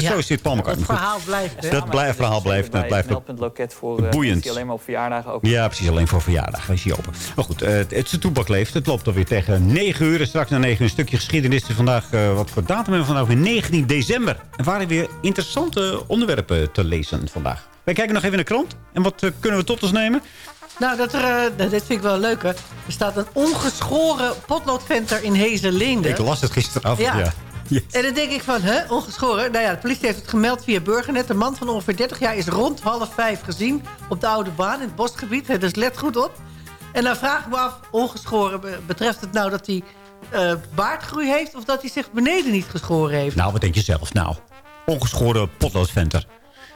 Zo zit Paul McCartney. Het verhaal blijft, hè? Dat blijft, verhaal blijft. Dat blijft voor eh, boeiend. alleen maar op verjaardagen open. Ja, precies. Alleen voor verjaardag. Wees hier open. Maar goed, eh, het is de toebak leeft. Het loopt alweer tegen 9 uur. En straks na 9 uur een stukje geschiedenis. Dus vandaag, eh, wat voor datum hebben we vandaag? Weer 19 december. En waren weer interessante onderwerpen te lezen vandaag. Wij kijken nog even in de krant. En wat kunnen we tot ons nemen? Nou, dat er, dit vind ik wel leuk, hè. Er staat een ongeschoren potloodventer in Hezenleende. Ik las het gisteravond, ja. Ja. Yes. En dan denk ik van, hè, ongeschoren? Nou ja, de politie heeft het gemeld via Burgernet. Een man van ongeveer 30 jaar is rond half vijf gezien... op de Oude Baan in het bosgebied. Hè, Dus let goed op. En dan vraag ik me af, ongeschoren... be- betreft het nou dat hij eh, baardgroei heeft... of dat hij zich beneden niet geschoren heeft? Nou, wat denk je zelf? Nou, ongeschoren potloodventer.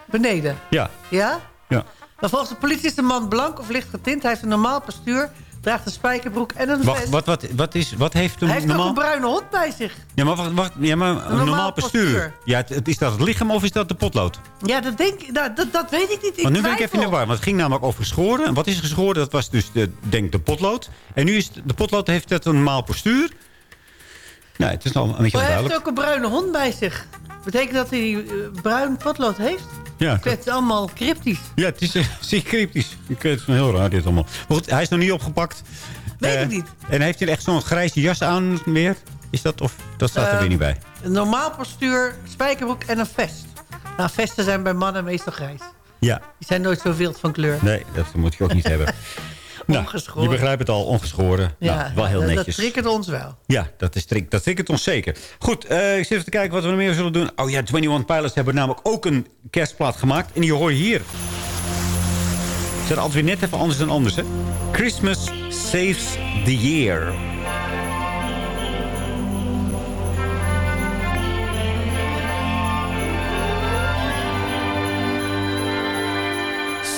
Beneden. Ja. Ja? Ja. Maar volgens de politie is de man blank of licht getint. Hij heeft een normaal postuur, draagt een spijkerbroek en een Wacht, vest. wat, wat, wat, is, wat heeft een Hij heeft normaal... ook een bruine hond bij zich. Ja, maar, wacht, wacht, ja, maar een, normaal, normaal postuur. postuur. Ja, het, het- is dat het lichaam of is dat de potlood? Ja, dat, denk, nou, dat, dat weet ik niet. Ik Want nu ben ik even in de war. Want het ging namelijk over geschoren. En wat is geschoren? Dat was dus, de, denk de potlood. En nu is de potlood heeft het een normaal postuur. Nee, het is nog een beetje Maar hij heeft ook een bruine hond bij zich. Betekent dat hij eh, bruin potlood heeft? Ja, het allemaal cryptisch. ja, het is eh, zeer cryptisch. Ik weet het is heel raar dit allemaal. Maar goed, hij is nog niet opgepakt. Weet Eh, ik niet. En heeft hij echt zo'n grijze jas aan weer? Is dat, of dat staat er weer niet bij? Een normaal postuur, spijkerbroek en een vest. Nou, vesten zijn bij mannen meestal grijs. Ja. Die zijn nooit zo wild van kleur. Nee, dat moet je ook niet hebben. Nou, Ongeschoren. je begrijpt het al, ongeschoren. nou, wel heel netjes. Dat triggert ons wel. Ja, dat, is, dat triggert ons zeker. Goed, eh, ik zit even te kijken wat we nog meer zullen doen. Oh ja, 21 Pilots hebben namelijk ook een kerstplaat gemaakt. En die hoor je hier. Ze zijn altijd weer net even anders dan anders, hè? Christmas Saves the Year.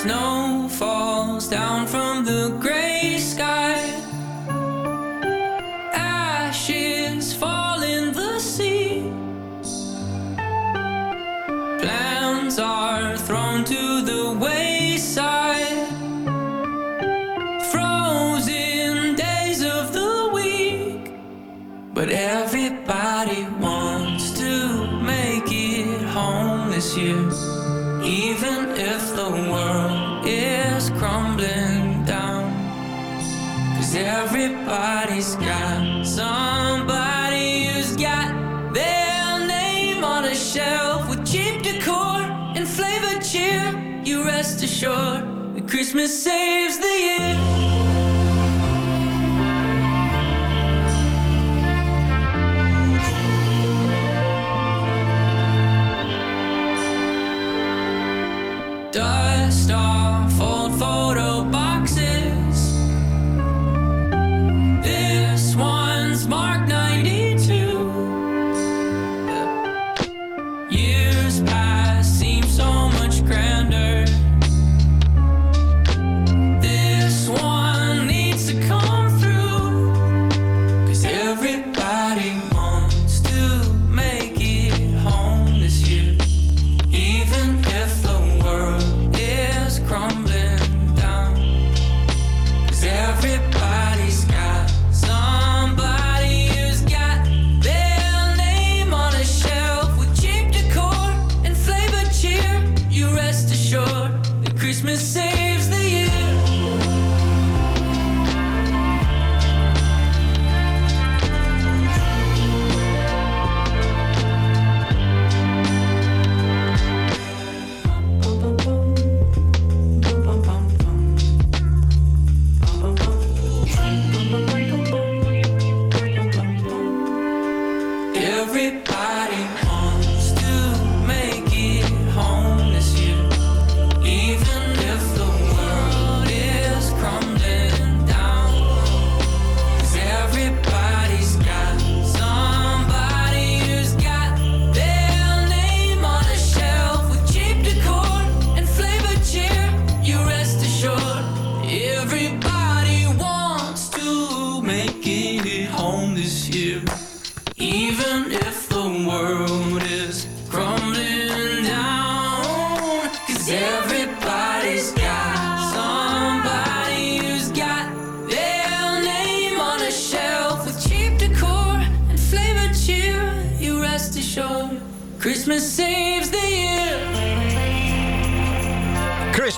Snow falls down from the gray sky. Ashes fall in the sea. Plans are thrown to the wayside. Frozen days of the week. But everybody wants to make it home this year. Even if the world is crumbling down. Cause everybody's got somebody who's got their name on a shelf with cheap decor and flavored cheer. You rest assured that Christmas saves the year.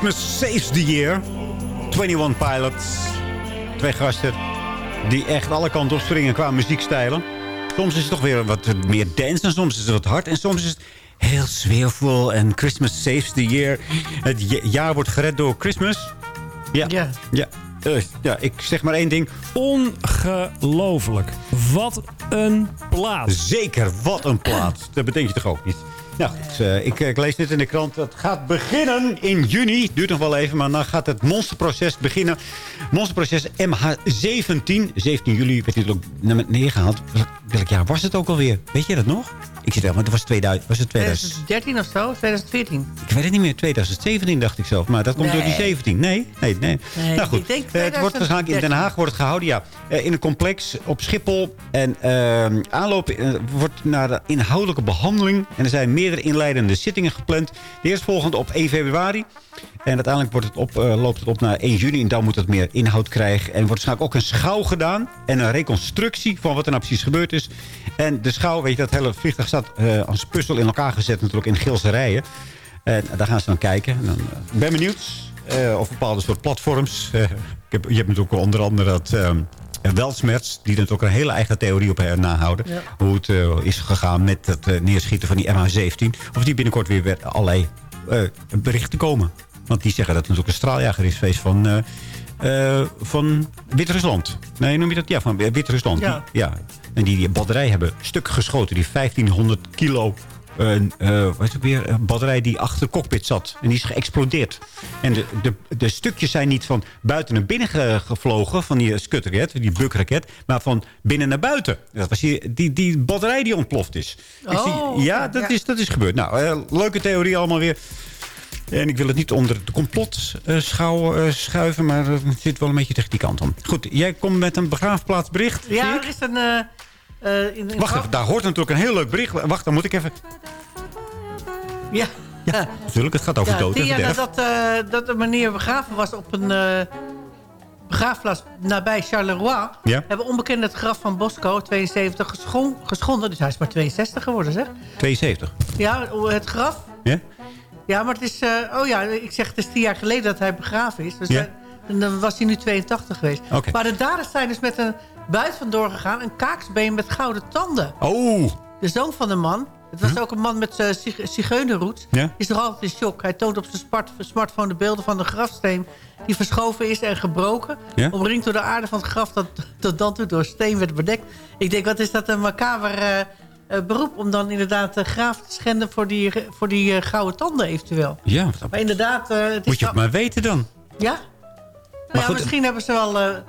Christmas Saves the Year. 21 Pilots. Twee gasten die echt alle kanten op springen qua muziekstijlen. Soms is het toch weer wat meer dance en soms is het wat hard. En soms is het heel sfeervol en Christmas Saves the Year. Het ja- jaar wordt gered door Christmas. Ja. Ja. Ja. Eh, ja, ik zeg maar één ding. Ongelooflijk. Wat een plaat. Zeker, wat een plaat. Dat bedenk je toch ook niet? Nou goed, eh, ik, ik lees dit in de krant. Het gaat beginnen in juni. Duurt nog wel even, maar dan gaat het monsterproces beginnen. Monsterproces MH17. 17 juli werd dit ook nummer 9 gehaald. Welk, welk jaar was het ook alweer? Weet je dat nog? Ik zit maar het was 2000. Was het 2000? 2013 of zo? 2014? Ik weet het niet meer. 2017 dacht ik zelf. Maar dat komt door die Nee. 17. Nee, nee, nee. Nee, nou goed. Eh, het wordt waarschijnlijk in Den Haag wordt het gehouden. Ja, Eh, in een complex op Schiphol. En ehm, aanloop wordt naar de inhoudelijke behandeling. En er zijn inleidende zittingen gepland. De eerstvolgende op 1 februari. En uiteindelijk wordt het op, eh, loopt het op naar 1 juni. En dan moet het meer inhoud krijgen. En wordt waarschijnlijk ook een schouw gedaan. En een reconstructie van wat er nou precies gebeurd is. En de schouw, weet je, dat hele vliegtuig staat eh, als puzzel in elkaar gezet. Natuurlijk in Geelse rijen. En daar gaan ze dan kijken. En dan, eh, ben benieuwd of bepaalde soort platforms. ik heb, je hebt natuurlijk onder andere dat... ehm Welsmerts, die natuurlijk een hele eigen theorie op her nahouden. Ja. Hoe het eh, is gegaan met het eh, neerschieten van die MH17. Of die binnenkort weer weer allerlei eh, berichten komen. Want die zeggen dat het natuurlijk een straaljager is geweest van, eh, eh, van Wit-Rusland. Nee, noem je dat? Ja, van Wit-Rusland. Ja. Ja. En die, die batterij hebben stuk geschoten. Die 1500 kilo een eh, wat is het weer, een batterij die achter de cockpit zat. En die is geëxplodeerd. En de, de, de stukjes zijn niet van buiten naar binnen ge- gevlogen... van die scud-raket, die bukraket... maar van binnen naar buiten. Dat was die, die, die batterij die ontploft is. Oh, zie, ja, dat, ja. Is, dat is gebeurd. Nou, eh, leuke theorie allemaal weer. En ik wil het niet onder de complot eh, schouw, eh, schuiven... maar eh, het zit wel een beetje tegen die kant om. Goed, jij komt met een begraafplaatsbericht. Ja, er is een... eh, in, in Wacht even, daar hoort natuurlijk een heel leuk bericht. Wacht, dan moet ik even... Ja. ja. Natuurlijk, het gaat over ja, dood en verderf. nadat eh, dat de meneer begraven was op een eh, begraafplaats nabij Charleroi... Ja. hebben onbekenden het graf van Bosco, 72, geschon- geschonden. Dus hij is maar 62 geworden, zeg. 72. Ja, het graf. Ja? Ja, maar het is... oh ja, ik zeg, het is tien jaar geleden dat hij begraven is. Dus Ja. hij- dan was hij nu 82 geweest. Maar de daders zijn dus met een buit vandoor gegaan. Een kaaksbeen met gouden tanden. Oh! De zoon van de man. Het was ook een man met uh. Hm? Ja? Is nog altijd in shock. Hij toont op zijn smart- smartphone de beelden van de grafsteen... die verschoven is en gebroken. Ja? Omringd door de aarde van het graf dat tot dan toe door steen werd bedekt. Ik denk, wat is dat een macaber eh, eh, beroep... om dan inderdaad de graaf te schenden voor die, voor die gouden tanden eventueel. Ja, Maar inderdaad... het is moet je het maar weten dan. Ja? Maar ja, goed, misschien hebben ze wel...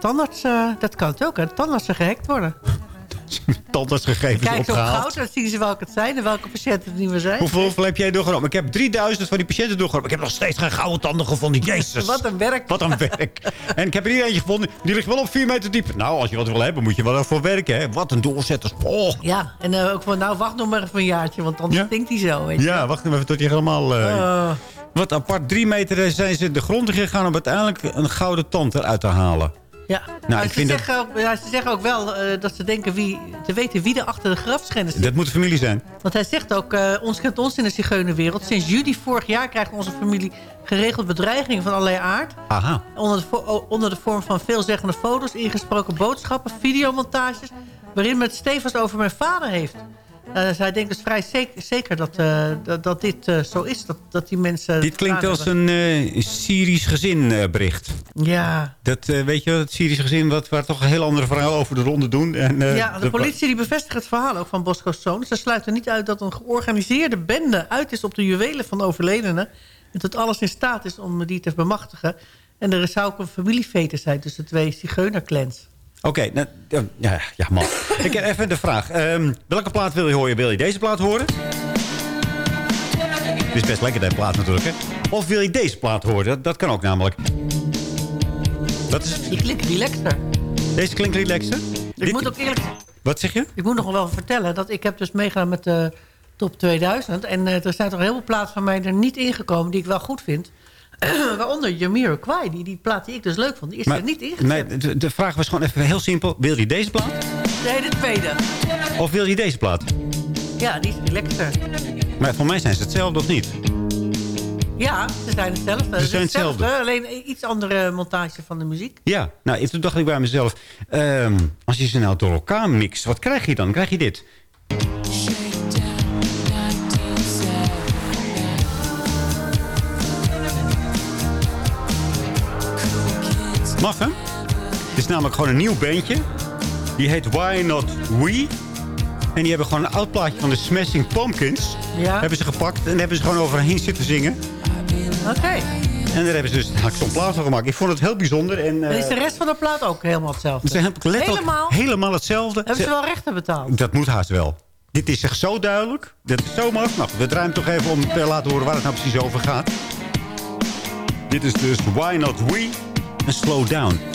tandarts, eh, dat kan het ook, hè? Tandartsen gehackt worden. Tandartsgegevens Kijk opgehaald. goud, dan zien ze welke het zijn... en welke patiënten het niet meer zijn. Hoeveel, hoeveel heb jij doorgenomen? Ik heb 3000 van die patiënten doorgenomen. Ik heb nog steeds geen gouden tanden gevonden. Jezus. Wat een werk. Wat een werk. En ik heb er hier eentje gevonden. Die ligt wel op 4 meter diep. Nou, als je wat wil hebben, moet je wel ervoor werken. Hè? Wat een doorzetters. Oh. Ja, en eh, ook van, nou, wacht nog maar even een jaartje, want anders Ja? stinkt hij zo. Weet je. Ja, wacht even tot je helemaal... eh, Oh. Wat apart. Drie meter zijn ze de grond gegaan om uiteindelijk een gouden tand eruit te halen. Ja, Nou, ik ze, vind dat- zeggen ook, ja, ze zeggen ook wel eh, dat ze denken wie, te weten wie er achter de grafschennis zit. Dat moet de familie zijn. Want hij zegt ook, eh, ons kent ons in de zigeunerwereld. Sinds juli vorig jaar krijgt onze familie geregeld bedreigingen van allerlei aard. Aha. Onder de, onder de vorm van veelzeggende foto's, ingesproken boodschappen, videomontages... waarin men het stevig over mijn vader heeft. Eh, zij denkt dus vrij zeker, zeker dat, eh, dat, dat dit eh, zo is, dat, dat die mensen... Dit klinkt als hebben. een Syrisch gezin bericht. Ja, Dat, weet je, wel, het Syrisch gezin wat, waar toch een heel andere verhaal over de ronde doen. En, ja, de politie die bevestigt het verhaal ook van Bosco's zoon. Ze sluiten niet uit dat een georganiseerde bende uit is op de juwelen van de overledene. En dat alles in staat is om die te bemachtigen. En er zou ook een familiefeten zijn tussen twee zigeunerclans. Oké, nou, ja, ja, ja, man. Ik heb even de vraag. Ehm, welke plaat wil je horen? Wil je deze plaat horen? Het is best lekker, deze plaat natuurlijk, hè? Of wil je deze plaat horen? Dat, dat kan ook namelijk. Dat is... Die klinkt relaxter. Deze klinkt relaxer. Ik moet ook eerlijk... Wat zeg je? Ik moet nog wel vertellen dat ik heb dus meegedaan met de top 2000. En eh, er zijn toch heel veel plaatsen van mij er niet ingekomen die ik wel goed vind. Waaronder Jamiroquai, die, die plaat die ik dus leuk vond. Die is er niet ingezet. nee, de, de vraag was gewoon even heel simpel. Wil je deze plaat? Nee, de tweede. Of wil je deze plaat? Ja, die is relaxer. Maar voor mij zijn ze hetzelfde of niet? Ja, ze zijn hetzelfde. Ze zijn hetzelfde. Alleen iets andere montage van de muziek. Ja, nou, toen dacht ik bij mezelf... ehm, als je ze nou door elkaar mixt, wat krijg je dan? Krijg je dit? Maf, hè? Het is namelijk gewoon een nieuw bandje. Die heet Why Not We. En die hebben gewoon een oud plaatje van de Smashing Pumpkins. Ja. Hebben ze gepakt en daar hebben ze gewoon overheen zitten zingen. Oké. En daar hebben ze dus nou, zo'n plaat van gemaakt. Ik vond het heel bijzonder. En, eh, is de rest van de plaat ook helemaal hetzelfde? ze hebben Helemaal? helemaal hetzelfde. Hebben ze wel rechten betaald? Dat moet haast wel. Dit is echt zo duidelijk. Dit is zo maf. Nou, we draaien toch even om te laten horen waar het nou precies over gaat. Dit is dus Why Not We en Slow Down.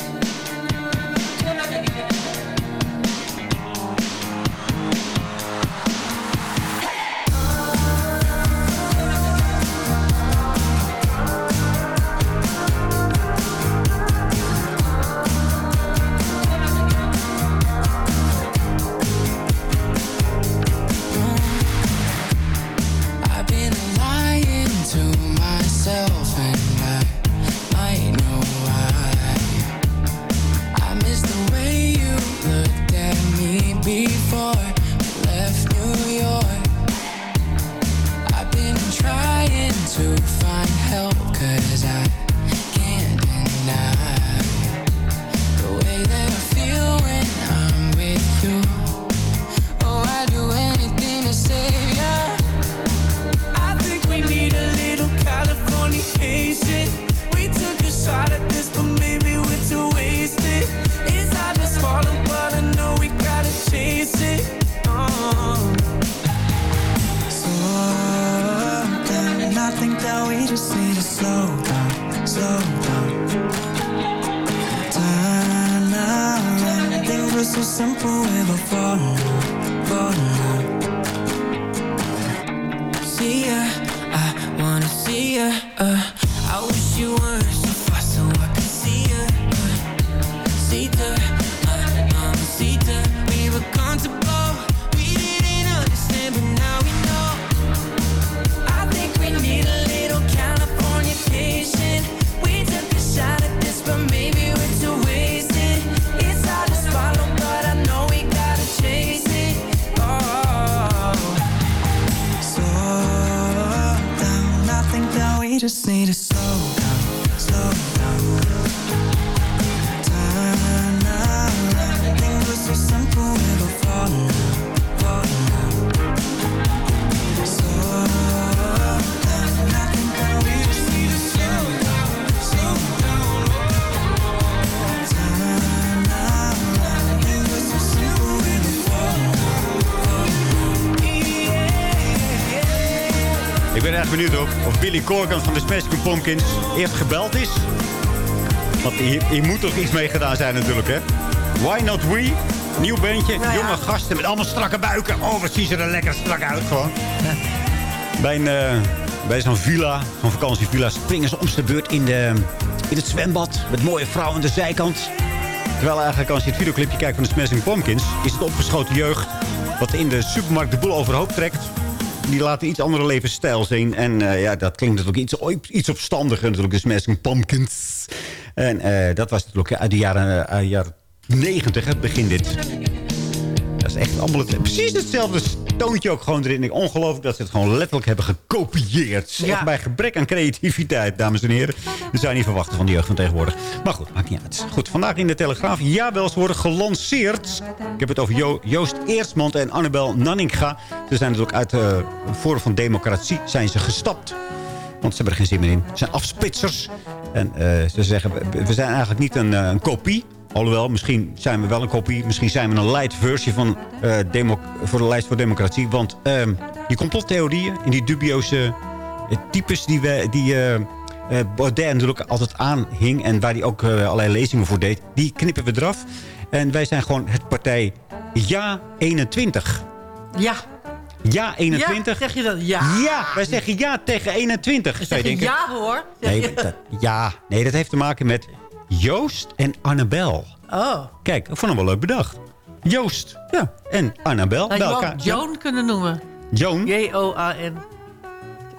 So simple way before now, before. See ya, I wanna see ya. Uh, I wish you weren't just need to erg benieuwd ook of Billy Corgan van de Smashing Pumpkins eerst gebeld is. Want hier, hier moet toch iets mee gedaan zijn natuurlijk, hè? Why Not We? Nieuw bandje, jonge gasten met allemaal strakke buiken. Oh, wat zien ze er lekker strak uit gewoon. Bij, een, eh, bij zo'n villa, zo'n vakantievilla, springen ze om de beurt in, de, in het zwembad. Met mooie vrouwen aan de zijkant. Terwijl eigenlijk als je het videoclipje kijkt van de Smashing Pumpkins... is het opgeschoten jeugd wat in de supermarkt de boel overhoop trekt. Die laten iets andere levensstijl zien. En eh, ja, dat klinkt natuurlijk iets, iets opstandiger natuurlijk, de Smashing Pumpkins. En eh, dat was natuurlijk uit de jaren, eh, jaren 90, het begin dit. Dat is echt allemaal het, precies hetzelfde toontje ook gewoon erin. Ongelooflijk dat ze het gewoon letterlijk hebben gekopieerd. Ja. Echt bij gebrek aan creativiteit, dames en heren. We zijn niet verwachten van de jeugd van tegenwoordig. Maar goed, maakt niet uit. Goed, vandaag in de Telegraaf. Jawel, ze worden gelanceerd. Ik heb het over Jo- Joost Eersmond en Annabel Nanninga. Ze zijn natuurlijk uit de Forum van Democratie zijn ze gestapt. Want ze hebben er geen zin meer in. Ze zijn afspitsers. En eh, ze zeggen, we- we zijn eigenlijk niet een, eh, een kopie. Alhoewel, misschien zijn we wel een kopie. Misschien zijn we een light versie van, eh, demo voor de lijst voor democratie. Want ehm, die complottheorieën en die dubioze eh, types die, we, die eh, Baudet natuurlijk altijd aanhing... en waar hij ook allerlei lezingen voor deed... die knippen we eraf. En wij zijn gewoon het partij Ja 21. Ja. Ja 21. Ja, zeg je dat? Ja. Ja, wij zeggen ja tegen 21. Dan zou je denken. ja hoor. Nee, dat, ja, nee, dat heeft te maken met Joost en Annabel. Oh. Kijk, ik vond hem wel leuk bedacht. Joost, ja. En Annabel. Nou, je bij wou elkaar. Joan kunnen noemen. Joan? J-O-A-N.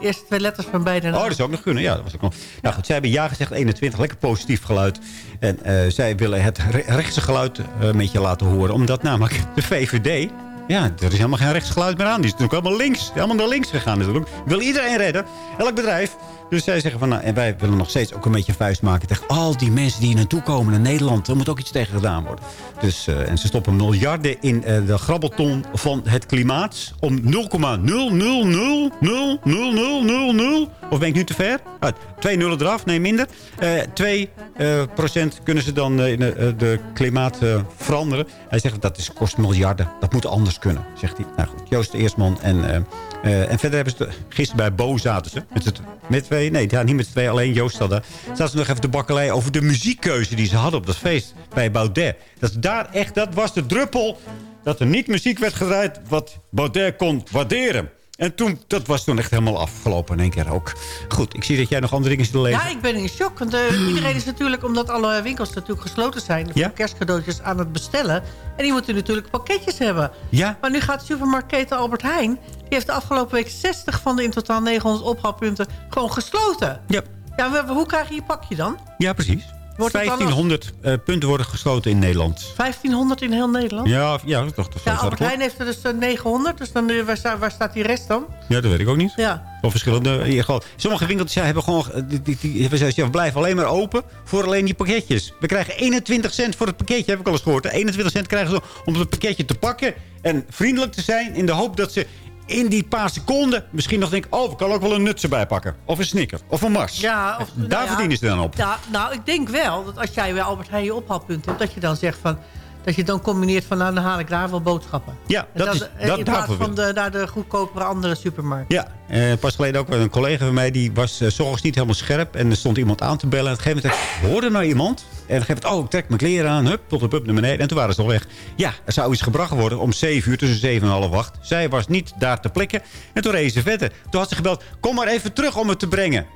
De eerste twee letters van beide Oh, namen. dat zou ook nog kunnen. Ja, dat was ook nog. Nou goed, zij hebben ja gezegd, 21. Lekker positief geluid. En eh, zij willen het re- rechtse geluid eh, een beetje laten horen. Omdat namelijk de VVD... Ja, er is helemaal geen rechtsgeluid meer aan. Die is natuurlijk helemaal links. Helemaal naar links gegaan natuurlijk. Wil iedereen redden. Elk bedrijf. Dus zij zeggen van, nou, en wij willen nog steeds ook een beetje vuist maken tegen al die mensen die hier naartoe komen naar Nederland. Er moet ook iets tegen gedaan worden. Dus, eh, en ze stoppen miljarden in eh, de grabbelton van het klimaat. Om 0,000000000. Of ben ik nu te ver? Ah, twee nullen eraf, nee minder. Eh 2 eh, procent kunnen ze dan in de, klimaat veranderen. Hij zegt dat is, kost miljarden. Dat moet anders kunnen, zegt hij. Nou goed, Joost de Eersman. En, eh, en verder hebben ze... Gisteren bij Bo zaten ze. Met, het, met twee, nee, niet met twee, alleen Joost had daar. Zaten ze nog even de bakkelei over de muziekkeuze die ze hadden op dat feest bij Baudet. Dat daar echt, dat was de druppel dat er niet muziek werd gedraaid wat Baudet kon waarderen. En toen, dat was toen echt helemaal afgelopen in één keer ook. Goed, ik zie dat jij nog andere dingen zit te lezen. Ja, ik ben in shock. Want eh, iedereen is natuurlijk, omdat alle winkels natuurlijk gesloten zijn... voor Ja? kerstcadeautjes aan het bestellen. En die moeten natuurlijk pakketjes hebben. Ja. Maar nu gaat supermarktketen Albert Heijn... die heeft de afgelopen week 60 van de in totaal 900 ophaalpunten gewoon gesloten. Ja. Ja, hoe krijg je je pakje dan? Ja, precies. Wordt het dan 1500 eh, punten worden gesloten in Nederland. 1500 in heel Nederland? Ja, ja, dat, dat, dat, Ja, Albert. Heijn heeft er dus eh, 900. Dus dan, eh, waar, sta- waar staat die rest dan? Ja, dat weet ik ook niet. Ja. Of verschillende. geval. Sommige winkeltjes ja, hebben gewoon. eh, Die, die, die, we blijven alleen maar open voor alleen die pakketjes. We krijgen 21 cent voor het pakketje, heb ik al eens gehoord. hè. 21 cent krijgen ze om het pakketje te pakken. En vriendelijk te zijn in de hoop dat ze in die paar seconden misschien nog denken... oh, we kan ook wel een nuts erbij pakken. Of een snicker. Of een mars. Ja, of, Daar nou ja. verdienen ze dan op. Ja, nou, ik denk wel dat als jij bij Albert Heijn je ophaalpunt hebt... dat je dan zegt van... dat je dan combineert van... nou, dan haal ik daar wel boodschappen. Ja, dat is- eh, dat In plaats van de, naar de goedkopere andere supermarkt. Ja, eh, pas geleden ook een collega van mij... die was eh, s ochtends niet helemaal scherp. En er stond iemand aan te bellen. En op een gegeven moment hoorde nou iemand. En op gegeven moment, oh, ik trek mijn kleren aan. Hup, tot de pub naar beneden. En toen waren ze al weg. Ja, er zou iets gebracht worden om 7 uur, tussen 7 en half 8. Zij was niet daar te plekken. En toen reden ze verder. Toen had ze gebeld, kom maar even terug om het te brengen.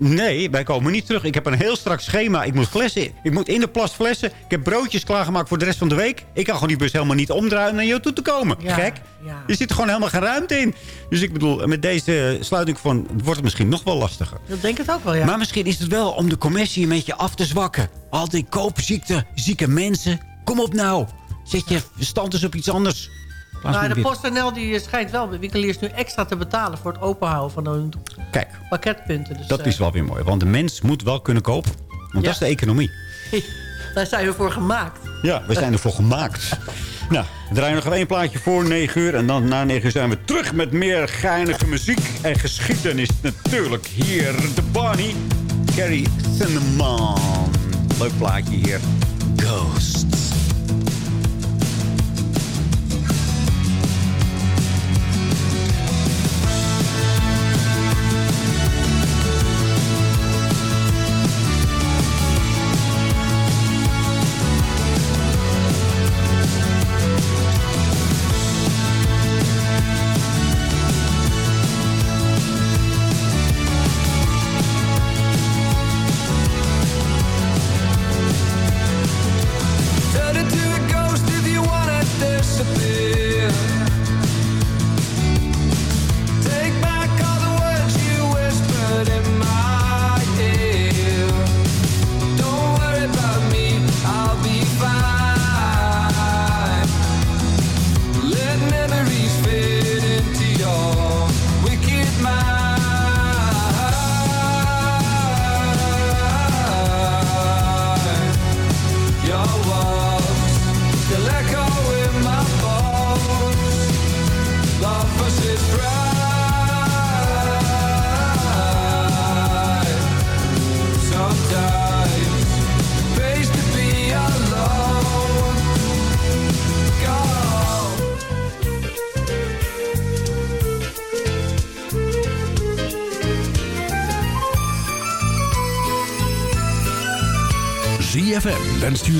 Nee, wij komen niet terug. Ik heb een heel strak schema. Ik moet flessen. Ik moet in de plas flessen. Ik heb broodjes klaargemaakt voor de rest van de week. Ik kan gewoon die bus helemaal niet omdraaien om naar jou toe te komen. Ja, Gek. ja. Er zit er gewoon helemaal geen ruimte in. Dus ik bedoel, met deze sluiting van... wordt het misschien nog wel lastiger. Dat denk ik ook wel, ja. Maar misschien is het wel om de commissie een beetje af te zwakken. Al die koopziekte, zieke mensen. Kom op nou. Zet je verstand eens op iets anders. Maar de PostNL die schijnt wel de winkeliers nu extra te betalen... voor het openhouden van hun Kijk, pakketpunten. Dus, dat eh, is wel weer mooi. Want de mens moet wel kunnen kopen. Want Ja. dat is de economie. Daar zijn we voor gemaakt. Ja, we zijn ervoor gemaakt. Nou, we draaien nog één plaatje voor 9 uur. En dan na 9 uur zijn we terug met meer geinige muziek en geschiedenis. Natuurlijk hier de Bonnie. Carrie Cinnamon. Leuk plaatje hier.